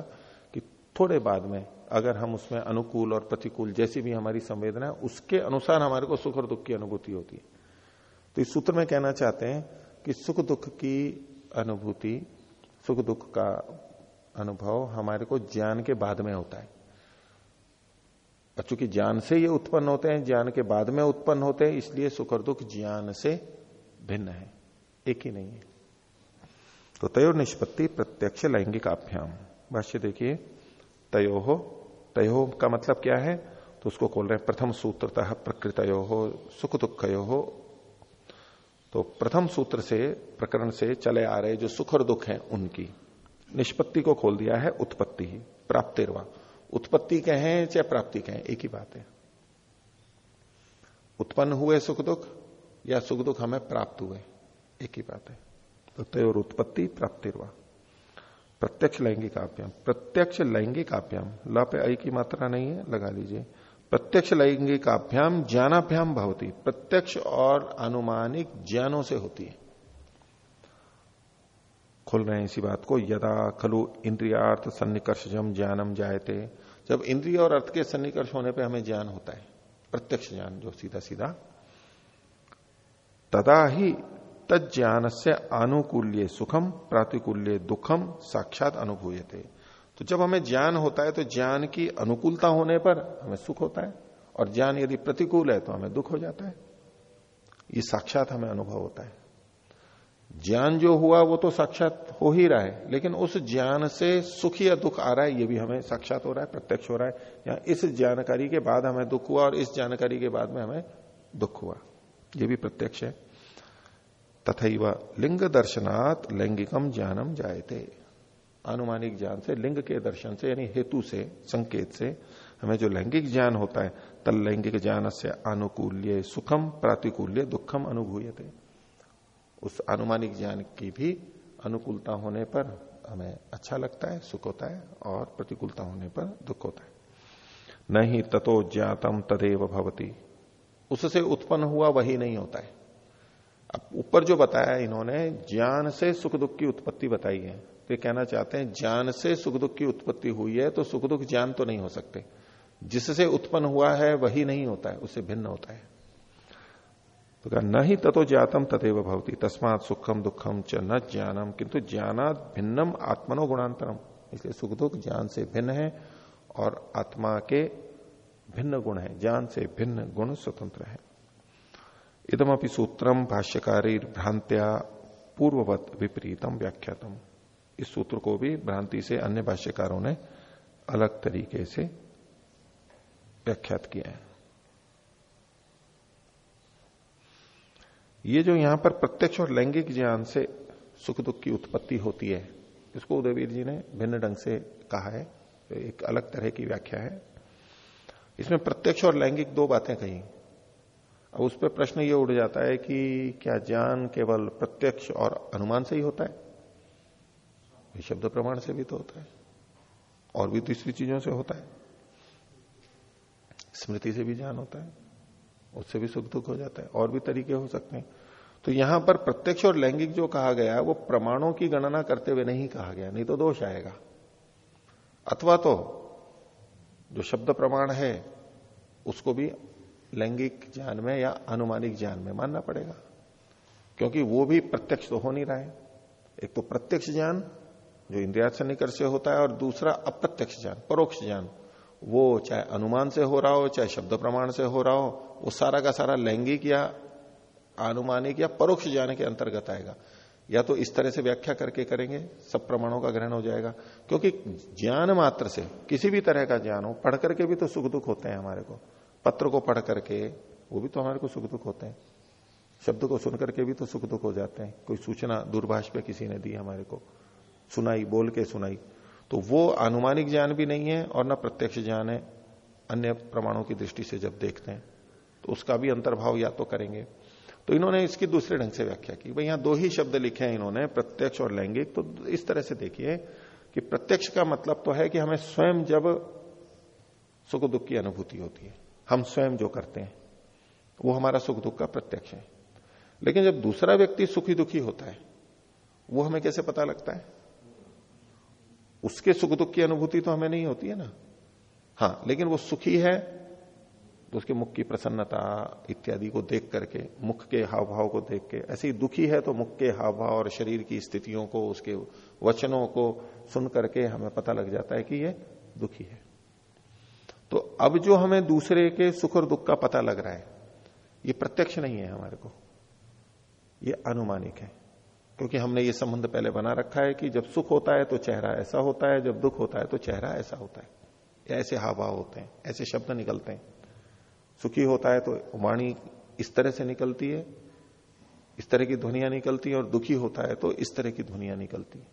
कि थोड़े बाद में अगर हम उसमें अनुकूल और प्रतिकूल जैसी भी हमारी संवेदना है, उसके अनुसार हमारे को सुख और दुख की अनुभूति होती है। तो इस सूत्र में कहना चाहते हैं कि सुख दुख की अनुभूति, सुख दुख का अनुभव हमारे को ज्ञान के बाद में होता है। चूँकि ज्ञान से ये उत्पन्न होते हैं, ज्ञान के बाद में उत्पन्न होते हैं, इसलिए सुख और दुख ज्ञान से भिन्न है, एक ही नहीं है। तो तय निष्पत्ति प्रत्यक्ष लैंगिक आभ्याम। भाष्य देखिए, तयो हो तयो का मतलब क्या है? तो उसको खोल रहे हैं, प्रथम सूत्रतः प्रकृतयो हो सुख दुखयो हो तो प्रथम सूत्र से, प्रकरण से चले आ रहे जो सुख और दुख हैं उनकी, निष्पत्ति को खोल दिया है उत्पत्ति ही प्राप्तिर्वा। उत्पत्ति कहें चाहे प्राप्ति कहें, एक ही बात है। उत्पन्न हुए सुख दुख या सुख दुख हमें प्राप्त हुए, एक ही बात है। तो तय और उत्पत्ति, प्राप्तिर्वा। प्रत्यक्ष लैंगिकाभ्याम प्रत्यक्ष लैंगिकाभ्याम ल पे आई की मात्रा नहीं है, लगा लीजिए। प्रत्यक्ष लैंगिकाभ्याम ज्ञानाभ्याम भवती। प्रत्यक्ष और अनुमानिक ज्ञानों से होती है। खोल रहे हैं इसी बात को। यदा खलु इंद्रियार्थ सन्निकर्षजम ज्ञानम जायते। जब इंद्रिय और अर्थ के सन्निकर्ष होने पर हमें ज्ञान होता है। प्रत्यक्ष ज्ञान, जो सीधा सीधा तदा ही तज्ञान से आनुकूल्य सुखम प्रातिकूल्य दुखम साक्षात अनुभूयते। तो जब हमें ज्ञान होता है तो ज्ञान की अनुकूलता होने पर हमें सुख होता है, और ज्ञान यदि प्रतिकूल है तो हमें दुख हो जाता है। ये साक्षात हमें अनुभव होता है। ज्ञान जो हुआ, वो तो साक्षात हो ही रहा है, लेकिन उस ज्ञान से सुख या दुख आ रहा है, ये भी हमें साक्षात हो रहा है, प्रत्यक्ष हो रहा है। या इस जानकारी के बाद हमें दुख हुआ, और इस जानकारी के बाद में हमें दुख हुआ, ये भी प्रत्यक्ष है। तथा लिंग दर्शनात् लैंगिकम ज्ञानम जायते। अनुमानिक ज्ञान से, लिंग के दर्शन से, यानी हेतु से, संकेत से हमें जो लैंगिक ज्ञान होता है, तल लैंगिक ज्ञान से अनुकूल्य सुखम प्रातिकूल्य दुखम अनुभूयते। उस अनुमानिक ज्ञान की भी अनुकूलता होने पर हमें अच्छा लगता है, सुख होता है और प्रतिकूलता होने पर दुख होता है। नहीं ततो ज्ञातम तदेव भवती। उससे उत्पन्न हुआ वही नहीं होता है। अब ऊपर जो बताया इन्होंने, ज्ञान से सुख दुख की उत्पत्ति बताई है। तो कहना चाहते हैं, ज्ञान से सुख दुख की उत्पत्ति हुई है तो सुख दुख ज्ञान तो नहीं हो सकते। जिससे उत्पन्न हुआ है वही नहीं होता है, उससे भिन्न होता है। तो कहा न ही ततो ज्ञातम तथेव भवती, तस्मात सुखम दुखम च न ज्ञानम, किंतु ज्ञानात भिन्नम आत्मनो गुणांतरम। इसलिए सुख दुख ज्ञान से भिन्न है और आत्मा के भिन्न गुण है, ज्ञान से भिन्न गुण स्वतंत्र है। इदमपि सूत्रम भाष्यकारी भ्रांत्या पूर्ववत विपरीतम व्याख्यातम। इस सूत्र को भी भ्रांति से अन्य भाष्यकारों ने अलग तरीके से व्याख्यात किया है। ये जो यहाँ पर प्रत्यक्ष और लैंगिक ज्ञान से सुख दुख की उत्पत्ति होती है, इसको उदयवीर जी ने भिन्न ढंग से कहा है। एक अलग तरह की व्याख्या है। इसमें प्रत्यक्ष और लैंगिक दो बातें कही। अब उस पर प्रश्न ये उड़ जाता है कि क्या ज्ञान केवल प्रत्यक्ष और अनुमान से ही होता है? शब्द प्रमाण से भी तो होता है। और भी तीसरी चीज़ों से होता है। स्मृति से भी ज्ञान होता है। उससे भी सुख दुख हो जाता है। और भी तरीके हो सकते हैं। तो यहाँ पर प्रत्यक्ष और लैंगिक जो कहा गया है, वो प्रमाणों की गणना करते हुए नहीं कहा गया, नहीं तो दोष आएगा। अथवा तो जो शब्द प्रमाण है, उसको भी लैंगिक ज्ञान में या अनुमानिक ज्ञान में मानना पड़ेगा। क्योंकि वो भी प्रत्यक्ष तो हो नहीं रहा है। एक तो प्रत्यक्ष ज्ञान, जो इंद्रिया सन्निकर से होता है, और दूसरा अप्रत्यक्ष ज्ञान, परोक्ष ज्ञान। वो चाहे अनुमान से हो रहा हो, चाहे शब्द प्रमाण से हो रहा हो, वो सारा का सारा लैंगिक या अनुमानिक या परोक्ष ज्ञान के अंतर्गत आएगा। या तो इस तरह से व्याख्या करके करेंगे, सब प्रमाणों का ग्रहण हो जाएगा। क्योंकि ज्ञान मात्र से, किसी भी तरह का ज्ञान हो, पढ़ करके भी तो सुख दुख होते हैं हमारे को। पत्र को पढ़ करके, वो भी तो हमारे को सुख दुख होते हैं। शब्द को सुन करके भी तो सुख दुख हो जाते हैं। कोई सूचना दूरभाष पे किसी ने दी हमारे को। सुनाई, बोल के सुनाई। तो वो अनुमानिक ज्ञान भी नहीं है और ना प्रत्यक्ष ज्ञान है। अन्य प्रमाणों की दृष्टि से जब देखते हैं तो उसका भी अंतर्भाव या तो करेंगे। तो इन्होंने इसकी दूसरे ढंग से व्याख्या की। भाई, यहाँ दो ही शब्द लिखे हैं इन्होंने, प्रत्यक्ष और लैंगिक। तो इस तरह से देखिए कि प्रत्यक्ष का मतलब तो है कि हमें स्वयं जब सुख दुख की अनुभूति होती है। हम स्वयं जो करते हैं, वो हमारा सुख दुख का प्रत्यक्ष है। लेकिन जब दूसरा व्यक्ति सुखी दुखी होता है, वो हमें कैसे पता लगता है? उसके सुख दुख की अनुभूति तो हमें नहीं होती है ना? हाँ लेकिन वो सुखी है तो उसके मुख की प्रसन्नता इत्यादि को देख करके, मुख के हाव भाव को देख के, ऐसे ही दुखी है तो मुख के हाव भाव और शरीर की स्थितियों को, उसके वचनों को सुन करके हमें पता लग जाता है कि ये दुखी है। तो अब जो हमें दूसरे के सुख और दुख का पता लग रहा है, ये प्रत्यक्ष नहीं है हमारे को। ये अनुमानिक है, क्योंकि हमने ये संबंध पहले बना रखा है कि जब सुख होता है तो चेहरा ऐसा होता है, जब दुख होता है तो चेहरा ऐसा होता है। ऐसे हाव होते हैं, ऐसे शब्द निकलते हैं। सुखी होता है तो वाणी इस तरह से निकलती है, इस तरह की ध्वनिया निकलती है और दुखी होता है तो इस तरह की ध्वनिया निकलती है।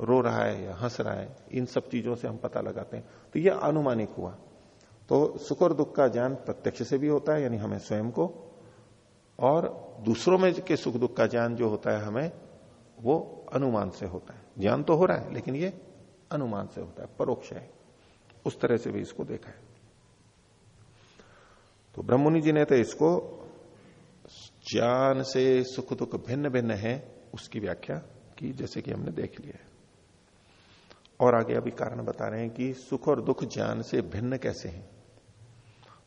रो रहा है या हंस रहा है, इन सब चीज़ों से हम पता लगाते हैं। तो यह अनुमानिक हुआ। तो सुख और दुख का ज्ञान प्रत्यक्ष से भी होता है, यानी हमें स्वयं को, और दूसरों में के सुख दुख का ज्ञान जो होता है हमें, वो अनुमान से होता है। ज्ञान तो हो रहा है, लेकिन ये अनुमान से होता है, परोक्ष है। उस तरह से भी इसको देखा है। तो ब्रह्मणि जी ने तो इसको, ज्ञान से सुख दुख भिन्न भिन्न है, उसकी व्याख्या की, जैसे कि हमने देख लिया है। और आगे अभी कारण बता रहे हैं कि सुख और दुख ज्ञान से भिन्न कैसे हैं?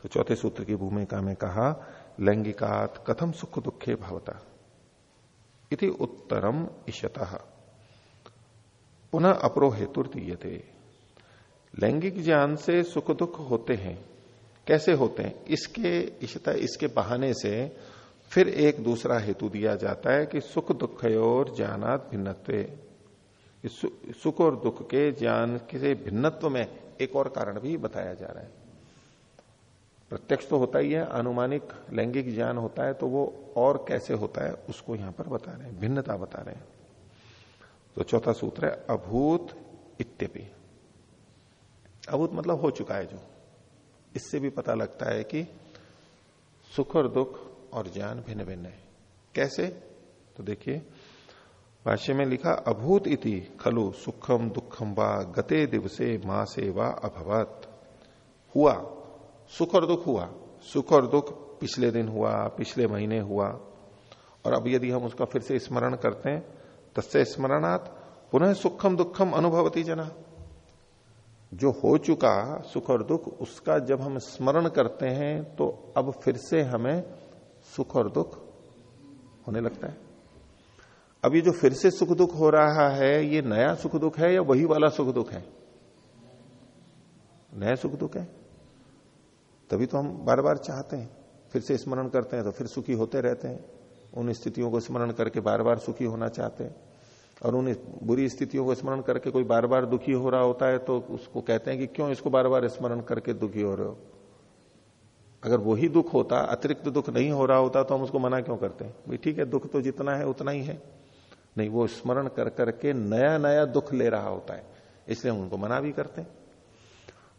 तो चौथे सूत्र की भूमिका में कहा, लैंगिकात कथम सुख दुखे भावता? इति उत्तरम इशत पुनः अपरो हेतु दीयते लैंगिक ज्ञान से सुख दुख होते हैं। कैसे होते हैं? इसके इशता इसके बहाने से फिर एक दूसरा हेतु दिया जाता है कि सुख दुख और ज्ञानात भिन्नत्व। सुख और दुख के ज्ञान के भिन्नत्व में एक और कारण भी बताया जा रहा है। प्रत्यक्ष तो होता ही है, अनुमानिक लैंगिक ज्ञान होता है तो वो और कैसे होता है, उसको यहाँ पर बता रहे हैं, भिन्नता बता रहे हैं। तो चौथा सूत्र है, अभूत इत्यपि। अभूत मतलब हो चुका है जो। इससे भी पता लगता है कि सुख और दुख और ज्ञान भिन्न भिन्न है। कैसे? तो देखिए भाष्य में लिखा, अभूत इति, खलु सुखम दुखम वा, गते दिवसे माँ से वा अभवत। हुआ, सुख और दुख हुआ। सुख और दुख पिछले दिन हुआ, पिछले महीने हुआ। और अब यदि हम उसका फिर से स्मरण करते हैं, तस्य स्मरणात् पुनः सुखम दुखम अनुभवती जना। जो हो चुका सुख और दुख, उसका जब हम स्मरण करते हैं तो अब फिर से हमें सुख और दुख होने लगता है। अब ये जो फिर से सुख दुख हो रहा है, ये नया सुख दुख है या वही वाला सुख दुख है? नया सुख दुख है? तभी तो हम बार बार चाहते हैं, फिर से स्मरण करते हैं तो फिर सुखी होते रहते हैं। उन स्थितियों को स्मरण करके बार बार सुखी होना चाहते हैं। और उन बुरी स्थितियों को स्मरण करके कोई बार बार दुखी हो रहा होता है तो उसको कहते हैं कि क्यों इसको बार बार स्मरण करके दुखी हो रहे हो? अगर वही दुख होता, अतिरिक्त दुख नहीं हो रहा होता तो हम उसको मना क्यों करते हैं? भाई ठीक है, दुख तो जितना है उतना ही है। नहीं, वो स्मरण कर करके नया नया दुख ले रहा होता है, इसलिए उनको मना भी करते हैं।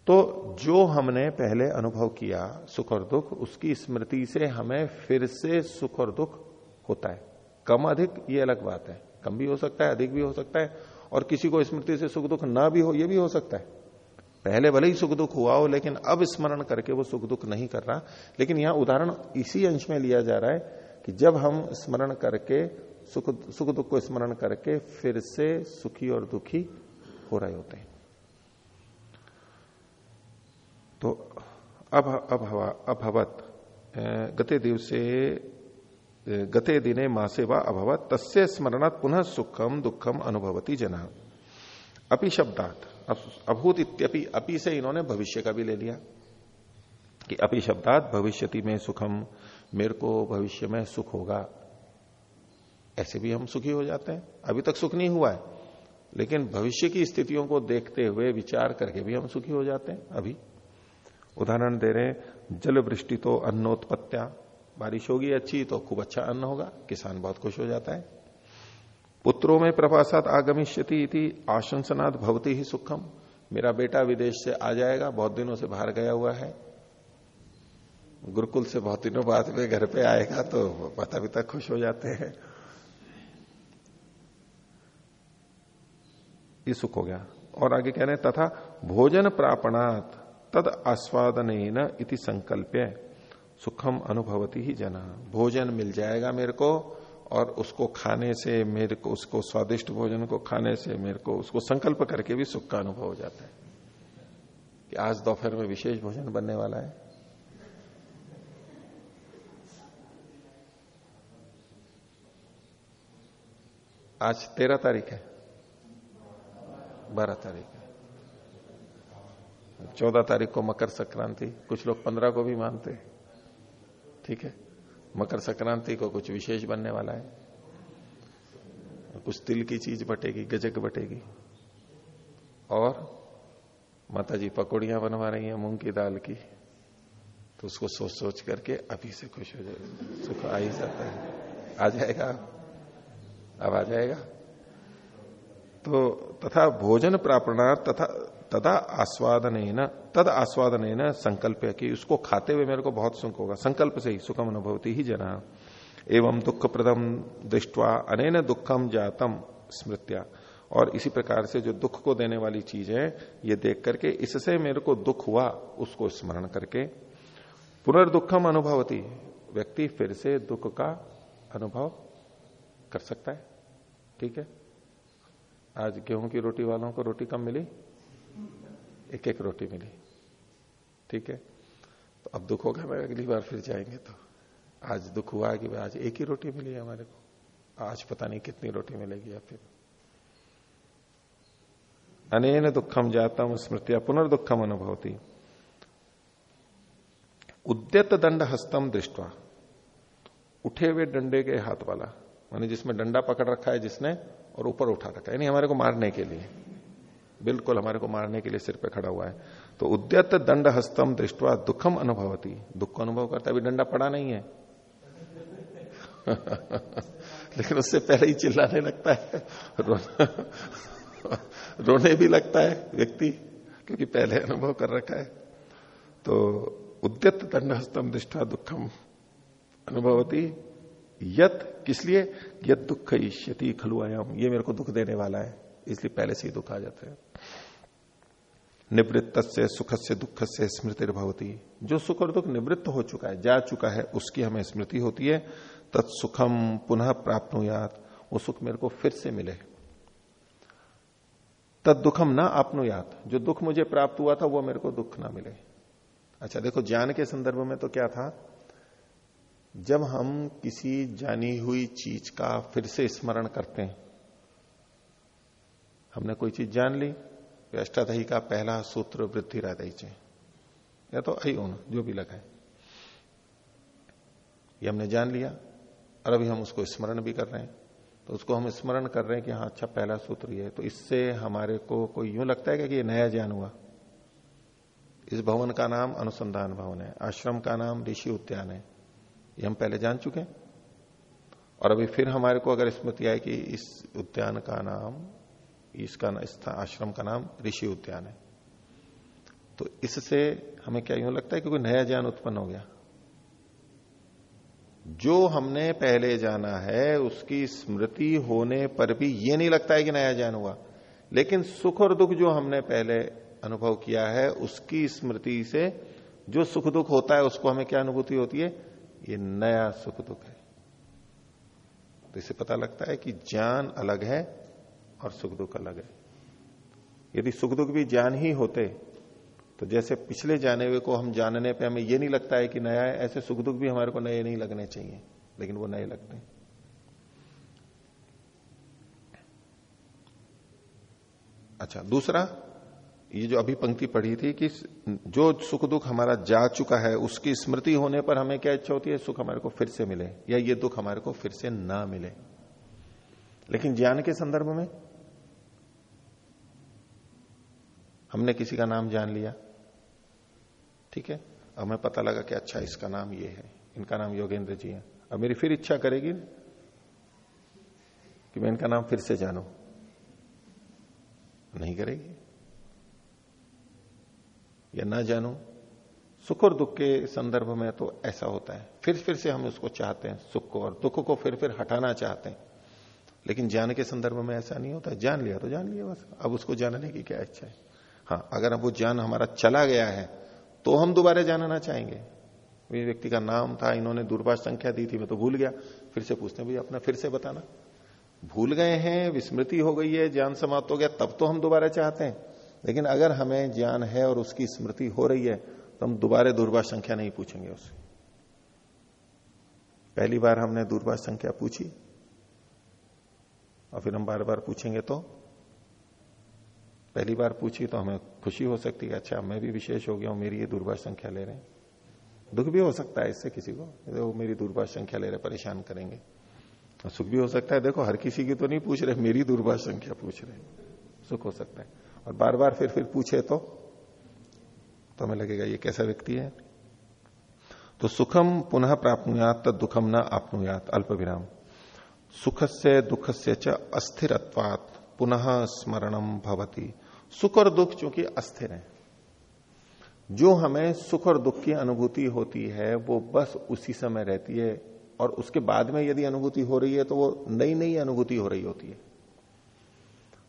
तो जो हमने पहले अनुभव किया, सुख और दुख, उसकी स्मृति से हमें फिर से सुख और दुख होता है। कम अधिक ये अलग बात है। कम भी हो सकता है, अधिक भी हो सकता है, और किसी को स्मृति से सुख दुख ना भी हो, ये भी हो सकता है। पहले भले ही सुख दुख हुआ हो, लेकिन अब स्मरण करके वो सुख दुख नहीं कर रहा। लेकिन यहाँ उदाहरण इसी अंश में लिया जा रहा है कि जब हम स्मरण करके सुख सुख दुख को स्मरण करके फिर से सुखी और दुखी हो रहे होते हैं। तो अब अब हवा अभवत गते दिवसे गते दिने मासे व अभवत तस्य स्मरणात पुनः सुखम दुखम अनुभवती जना। अपि शब्दात अभूत इत्यपि, अपि से इन्होंने भविष्य का भी ले लिया। कि अपि शब्दात, भविष्यति में सुखम मेरे को भविष्य में सुख होगा। ऐसे भी हम सुखी हो जाते हैं। अभी तक सुख नहीं हुआ है, लेकिन भविष्य की स्थितियों को देखते हुए विचार करके भी हम सुखी हो जाते हैं। अभी उदाहरण दे रहे जल वृष्टि तो अन्नोत्पत्तिया, बारिश होगी अच्छी तो खूब अच्छा अन्न होगा, किसान बहुत खुश हो जाता है। पुत्रों में प्रवासात आगमिष्यति इति आशंसनाथ भवती ही सुखम। मेरा बेटा विदेश से आ जाएगा, बहुत दिनों से बाहर गया हुआ है। गुरुकुल से बहुत दिनों बाद में घर पे आएगा तो माता पिता खुश हो जाते हैं। ये सुख हो गया। और आगे कह रहे हैं, तथा भोजन प्रापणात, तद आस्वादन इति संकल्प्य, सुखम अनुभवती ही जना। भोजन मिल जाएगा मेरे को, और उसको खाने से मेरे को, उसको स्वादिष्ट भोजन को खाने से मेरे को, उसको संकल्प करके भी सुख का अनुभव हो जाता है। कि आज दोपहर में विशेष भोजन बनने वाला है। आज तेरह तारीख है। बारह तारीख है। चौदह तारीख को मकर संक्रांति, कुछ लोग पंद्रह को भी मानते ठीक है? मकर संक्रांति को कुछ विशेष बनने वाला है। कुछ तिल की चीज़ बटेगी, गजक बटेगी। और माता जी पकौड़ियाँ बनवा रही हैं मूंग की दाल की। तो उसको सोच सोच करके अभी से खुश हो जाए। सुख आ ही जाता है। आ जाएगा? अब आ जाएगा? तो तथा भोजन प्रापणा तथा, तदा आस्वादन तद आस्वादन संकल्प की उसको खाते हुए मेरे को बहुत सुख होगा। संकल्प से ही सुखम अनुभवती ही जना। एवं दुख प्रदम दृष्टवा अनेन दुखम जातम स्मृत्या। और इसी प्रकार से जो दुख को देने वाली चीज़ है, ये देख करके इससे मेरे को दुख हुआ, उसको स्मरण करके। पुनर्दुखम अनुभवती। व्यक्ति फिर से दुख का अनुभव कर सकता है। ठीक है? आज गेहूँ की रोटी वालों को रोटी कम मिली? एक एक रोटी मिली। ठीक है? तो अब दुख होगा, मैं अगली बार फिर जाएँगे तो। आज दुख हुआ कि आज एक ही रोटी मिली है हमारे को। आज पता नहीं कितनी रोटी मिलेगी या फिर। अनेन दुखम जातम स्मृतिया पुनर्दुखम अनुभवती। उद्यत दंड हस्तम दृष्टवा। उठे हुए डंडे के हाथ वाला, मानी जिसमें डंडा पकड़ रखा है जिसने और ऊपर उठा रखा है। यानी हमारे को मारने के लिए। बिल्कुल हमारे को मारने के लिए सिर पे खड़ा हुआ है। तो उद्यत दंड हस्तम दृष्टवा दुखम अनुभवती। दुख को अनुभव करता है, अभी डंडा पड़ा नहीं है। [LAUGHS] लेकिन उससे पहले ही चिल्लाने लगता है। [LAUGHS] रोना भी लगता है व्यक्ति, क्योंकि पहले अनुभव कर रखा है। तो उद्यत दंड हस्तम दृष्टा दुखम अनुभवती। यत किस लिए? यत दुख इष्यति खलुआयाम ये मेरे को दुख देने वाला है, इसलिए पहले से ही दुख आ जाता है। निवृत्त से सुख से दुख से स्मृति भवती जो सुख और दुख निवृत्त हो चुका है, जा चुका है, उसकी हमें स्मृति होती है। तत्सुखम पुनः प्राप्त याद वो सुख मेरे को फिर से मिले। तद दुखम ना आपनुयात। जो दुख मुझे प्राप्त हुआ था, वो मेरे को दुख ना मिले। अच्छा देखो, ज्ञान के संदर्भ में तो क्या था? जब हम किसी जानी हुई चीज़ का फिर से स्मरण करते हैं। हमने कोई चीज़ जान ली अष्टादही का पहला सूत्र वृद्धि राधई या तो होना, जो भी लगा है। ये हमने जान लिया, और अभी हम उसको स्मरण भी कर रहे हैं। तो उसको हम स्मरण कर रहे हैं कि हाँ अच्छा पहला सूत्र ये तो इससे हमारे को कोई यूँ लगता है कि ये नया ज्ञान हुआ? इस भवन का नाम अनुसंधान भवन है, आश्रम का नाम ऋषि उद्यान है। ये हम पहले जान चुके हैं। और अभी फिर हमारे को अगर स्मृति आए कि इस उद्यान का नाम, इसका आश्रम का नाम ऋषि उद्यान है। तो इससे हमें क्या यूँ लगता है कि कोई नया ज्ञान उत्पन्न हो गया? जो हमने पहले जाना है, उसकी स्मृति होने पर भी ये नहीं लगता है कि नया ज्ञान हुआ। लेकिन सुख और दुख जो हमने पहले अनुभव किया है, उसकी स्मृति से जो सुख दुख होता है, उसको हमें क्या अनुभूति होती है? ये नया सुख दुख है। तो इसे पता लगता है कि ज्ञान अलग है और सुख दुख अलग है। यदि सुख दुख भी ज्ञान ही होते तो जैसे पिछले जाने हुए को हम जानने पे हमें ये नहीं लगता है कि नया है, ऐसे सुख दुख भी हमारे को नए नहीं लगने चाहिए, लेकिन वो नए लगते हैं। अच्छा दूसरा ये जो अभी पंक्ति पढ़ी थी कि जो सुख दुख हमारा जा चुका है, उसकी स्मृति होने पर हमें क्या इच्छा होती है? सुख हमारे को फिर से मिले, या ये दुख हमारे को फिर से ना मिले। लेकिन ज्ञान के संदर्भ में हमने किसी का नाम जान लिया। ठीक है? अब हमें पता लगा कि अच्छा इसका नाम ये है, इनका नाम योगेंद्र जी है। अब मेरी फिर इच्छा करेगी कि मैं इनका नाम फिर से जानू। नहीं करेगी? या ना जानू, सुख और दुख के संदर्भ में तो ऐसा होता है। फिर फिर से हम उसको चाहते हैं, सुख को और दुख को फिर फिर हटाना चाहते हैं। लेकिन ज्ञान के संदर्भ में ऐसा नहीं होता। जान लिया तो जान लिया बस। अब उसको जानने की क्या इच्छा है? हाँ अगर अब वो ज्ञान हमारा चला गया है तो हम दोबारा जानना चाहेंगे। व्यक्ति का नाम था, इन्होंने दूरभाष संख्या दी थी, मैं तो भूल गया। फिर से पूछते भाई अपना फिर से बताना। भूल गए हैं, विस्मृति हो गई है, ज्ञान समाप्त हो गया, तब तो हम दोबारा चाहते हैं। लेकिन अगर हमें ज्ञान है और उसकी स्मृति हो रही है तो हम दोबारा दूरभाष संख्या नहीं पूछेंगे उससे पहली बार हमने दूरभाष संख्या पूछी, और फिर हम बार बार पूछेंगे तो? पहली बार पूछी तो हमें खुशी हो सकती है अच्छा मैं भी विशेष हो गया हूँ, मेरी ये दूरभाष संख्या ले रहे हैं। दुख भी हो सकता है इससे किसी को वो मेरी दूरभाष संख्या ले रहे, परेशान करेंगे। और सुख भी हो सकता है, देखो, हर किसी की तो नहीं पूछ रहे, मेरी दूरभाष संख्या पूछ रहे सुख हो सकता है। और बार बार फिर फिर पूछे तो तो हमें लगेगा ये कैसा व्यक्ति है? तो सुखम पुनः प्राप्त दुखम न आपनुयात, अल्प विराम। सुख से दुख से च अस्थिरत्वात, पुनः स्मरणम भवती। सुख और दुख चूँकि अस्थिर है। जो हमें सुख और दुख की अनुभूति होती है, वो बस उसी समय रहती है, और उसके बाद में यदि अनुभूति हो रही है तो वो नई नई अनुभूति हो रही होती है।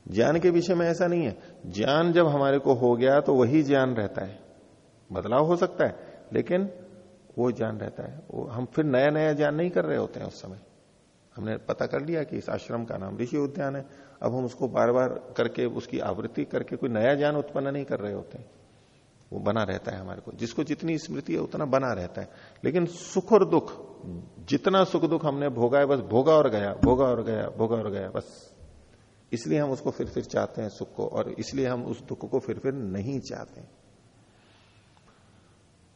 ज्ञान के विषय में ऐसा नहीं है। ज्ञान जब हमारे को हो गया तो वही ज्ञान रहता है। बदलाव हो सकता है, लेकिन वो ज्ञान रहता है। वो हम फिर नया नया ज्ञान नहीं कर रहे होते हैं उस समय। हमने पता कर लिया कि इस आश्रम का नाम ऋषि उद्यान है। अब हम उसको बार बार करके, उसकी आवृत्ति करके कोई नया ज्ञान उत्पन्न नहीं कर रहे होते। हैं वो बना रहता है हमारे को। जिसको जितनी स्मृति है, उतना बना रहता है। लेकिन सुख और दुख, जितना सुख दुख हमने भोगा है, बस भोगा और गया, भोगा और गया, भोगा और गया, बस। इसलिए हम उसको फिर फिर चाहते हैं सुख को, और इसलिए हम उस दुख को फिर फिर नहीं चाहते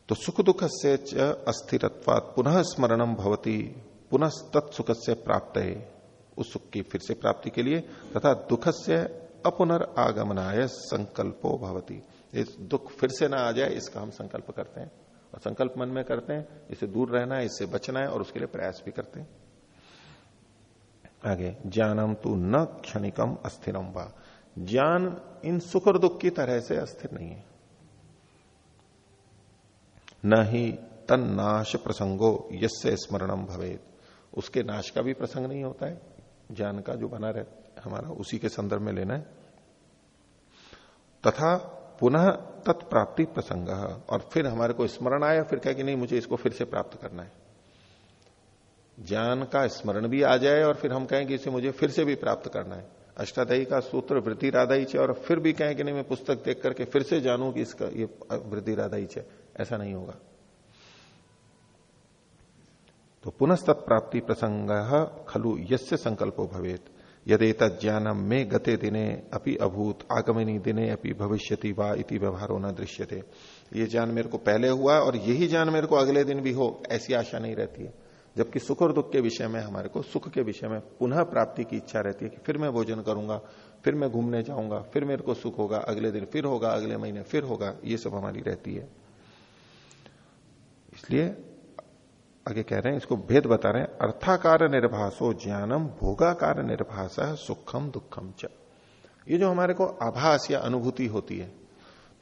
तो सुख दुख से अस्थिरत्वात पुनः स्मरणम भवती, पुनः तत्सुख से प्राप्त है उस सुख की फिर से प्राप्ति के लिए, तथा दुख से अपुनर्गमनाय संकल्पो भवती। इस दुख फिर से ना आ जाए, इसका हम संकल्प करते हैं। और संकल्प मन में करते हैं, इसे दूर रहना है, इससे बचना है, और उसके लिए प्रयास भी करते हैं। आगे ज्ञानम तू न क्षणिकम अस्थिरम वा। ज्ञान इन सुख और दुख की तरह से अस्थिर नहीं है। न ही तन नाश प्रसंगो यसे स्मरणम भवेद उसके नाश का भी प्रसंग नहीं होता है। ज्ञान का जो बना रहे, हमारा उसी के संदर्भ में लेना है। तथा पुनः तत्प्राप्ति प्रसंग, और फिर हमारे को स्मरण आया, फिर कह कि नहीं, मुझे इसको फिर से प्राप्त करना है। ज्ञान का स्मरण भी आ जाए और फिर हम कहें कि इसे मुझे फिर से भी प्राप्त करना है। अष्टाध्यायी का सूत्र वृद्धि राधाई और फिर भी कहें कि नहीं, मैं पुस्तक देख करके फिर से जानू कि इसका ये वृद्धि राधाई ऐसा नहीं होगा। तो पुनस्तत् प्राप्ति प्रसंग खलु यस्य संकल्पो भवेत। यदेत ज्ञानम में गते दिने अपि अभूत, आगमनी दिने अपि भविष्यति वा इति व्यवहारो न दृश्यते। ये ज्ञान मेरे को पहले हुआ और यही ज्ञान मेरे को अगले दिन भी हो, ऐसी आशा नहीं रहती है। जबकि सुख और दुख के विषय में, हमारे को सुख के विषय में पुनः प्राप्ति की इच्छा रहती है कि फिर मैं भोजन करूँगा, फिर मैं घूमने जाऊँगा, फिर मेरे को सुख होगा, अगले दिन फिर होगा, अगले महीने फिर होगा, ये सब हमारी रहती है। इसलिए आगे कह रहे हैं, इसको भेद बता रहे हैं, अर्थाकार निर्भासो ज्ञानम, भोगाकार निर्भास सुखम दुखम च। ये जो हमारे को आभास या अनुभूति होती है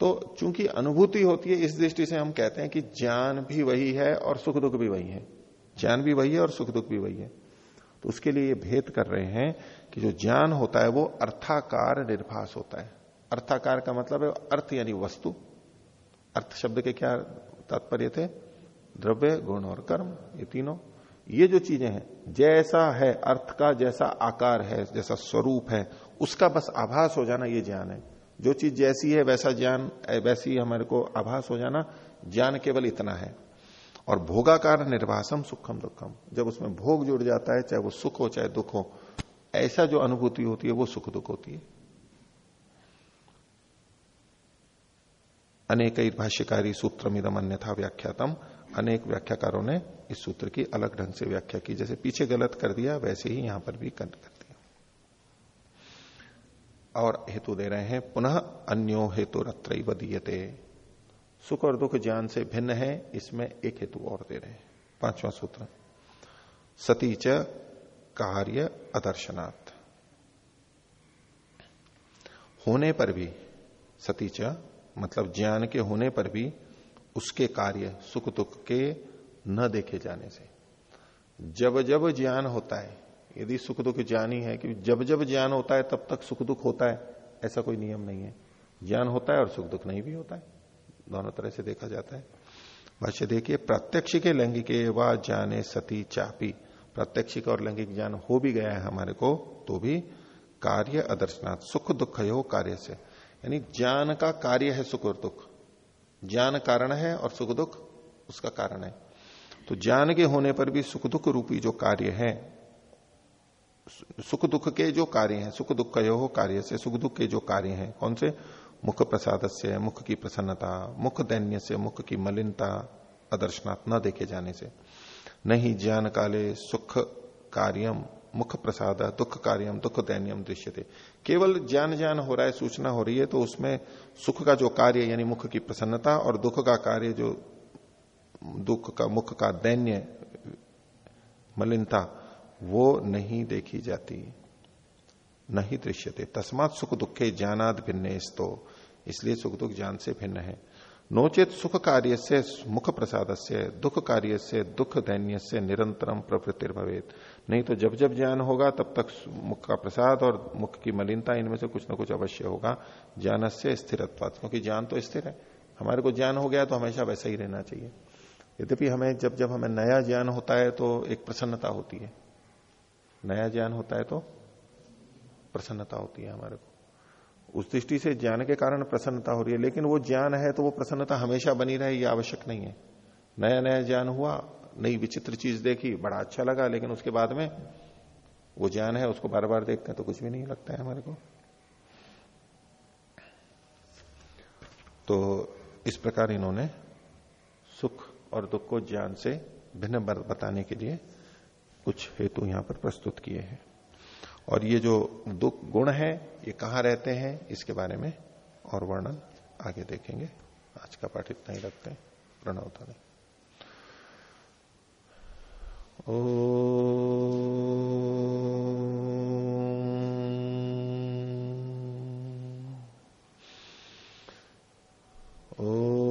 तो चूँकि अनुभूति होती है, इस दृष्टि से हम कहते हैं कि ज्ञान भी वही है और सुख दुख भी वही है। ज्ञान भी वही है और सुख दुख भी वही है। तो उसके लिए ये भेद कर रहे हैं कि जो ज्ञान होता है वो अर्थाकार निर्भास होता है। अर्थाकार का मतलब है अर्थ यानी वस्तु। अर्थ शब्द के क्या तात्पर्य थे? द्रव्य, गुण और कर्म, ये तीनों। ये जो चीज़ें हैं, जैसा है अर्थ का, जैसा आकार है, जैसा स्वरूप है, उसका बस आभास हो जाना ये ज्ञान है। जो चीज़ जैसी है, वैसा ज्ञान वैसी हमारे को आभास हो जाना। ज्ञान केवल इतना है। और भोगाकार निर्वासम सुखम दुखम। जब उसमें भोग जुड़ जाता है, चाहे वो सुख हो, चाहे दुख हो, ऐसा जो अनुभूति होती है, वो सुख दुख होती है। अनेक भाष्यकारी सूत्र सूत्रमिदम अन्यथा व्याख्यातम। अनेक व्याख्याकारों ने इस सूत्र की अलग ढंग से व्याख्या की। जैसे पीछे गलत कर दिया, वैसे ही यहाँ पर भी कंट कर दिया। और हेतु दे रहे हैं, पुनः अन्यो हेतु रत्र दीयते। सुख और दुख ज्ञान से भिन्न है, इसमें एक हेतु और दे रहे हैं। पांचवा सूत्र। सतीच कार्य अदर्शनात्। होने पर भी सतीच मतलब ज्ञान के होने पर भी, उसके कार्य सुख दुख के न देखे जाने से। जब जब ज्ञान होता है, यदि सुख दुख ज्ञान ही है कि जब जब ज्ञान होता है, तब तक सुख दुख होता है, ऐसा कोई नियम नहीं है। ज्ञान होता है और सुख दुख नहीं भी होता है। दोनों तरह से देखा जाता है। भाष्य देखिए, प्रत्यक्ष के लैंगिक व ज्ञाने सती चापी। प्रत्यक्षिक और लैंगिक ज्ञान हो भी गया है हमारे को तो भी कार्य अदर्शनाथ सुख दुख हो कार्य से। यानी ज्ञान का कार्य है सुख और दुख। ज्ञान कारण है और सुख दुख उसका कारण है। तो ज्ञान के होने पर भी सुख दुख रूपी जो कार्य है सुख दुख के जो कार्य हैं, सुख दुख का यो कार्य से, सुख दुख के जो कार्य हैं, कौन से? मुख प्रसाद से मुख की प्रसन्नता मुख दैन्य से मुख की मलिनता अदर्शनात् न देखे जाने से। नहीं ज्ञान काले सुख कार्यम मुख प्रसाद दुख कार्यम दुख दैन्यम दृश्य थे केवल ज्ञान ज्ञान हो रहा है, सूचना हो रही है तो उसमें सुख का जो कार्य, यानी मुख की प्रसन्नता और दुख का कार्य, जो दुख का, मुख का दैन्य, मलिनता, वो नहीं देखी जाती, नहीं दृश्यते। तस्मात सुख दुखे ज्ञानाद भिन्न तो इसलिए सुख दुख ज्ञान से भिन्न है। नोचित सुख कार्य से मुख प्रसाद से दुख कार्य से दुख दैन्य से निरंतरम प्रवृत्ति भवेद नहीं तो जब जब ज्ञान होगा, तब तक मुख का प्रसाद और मुख की मलिनता इनमें से कुछ ना कुछ अवश्य होगा। ज्ञान से स्थिरत्व क्योंकि ज्ञान तो स्थिर है। हमारे को ज्ञान हो गया तो हमेशा वैसा ही रहना चाहिए। यद्यपि हमें जब जब हमें नया ज्ञान होता है तो एक प्रसन्नता होती है। नया ज्ञान होता है तो प्रसन्नता होती है हमारे को। उस दृष्टि से ज्ञान के कारण प्रसन्नता हो रही है। लेकिन वो ज्ञान है तो वो प्रसन्नता हमेशा बनी रहे, ये आवश्यक नहीं है। नया नया ज्ञान हुआ, नई विचित्र चीज़ देखी, बड़ा अच्छा लगा, लेकिन उसके बाद में वो ज्ञान है, उसको बार बार देखते हैं तो कुछ भी नहीं लगता है हमारे को। तो इस प्रकार इन्होंने सुख और दुख को ज्ञान से भिन्न बताने के लिए कुछ हेतु यहाँ पर प्रस्तुत किए हैं। और ये जो दुख गुण है ये कहाँ रहते हैं इसके बारे में और वर्णन आगे देखेंगे आज का पाठ इतना ही रखते हैं प्रणव नहीं ओ सभी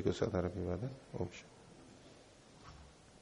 को साधारण अभिवादन ओम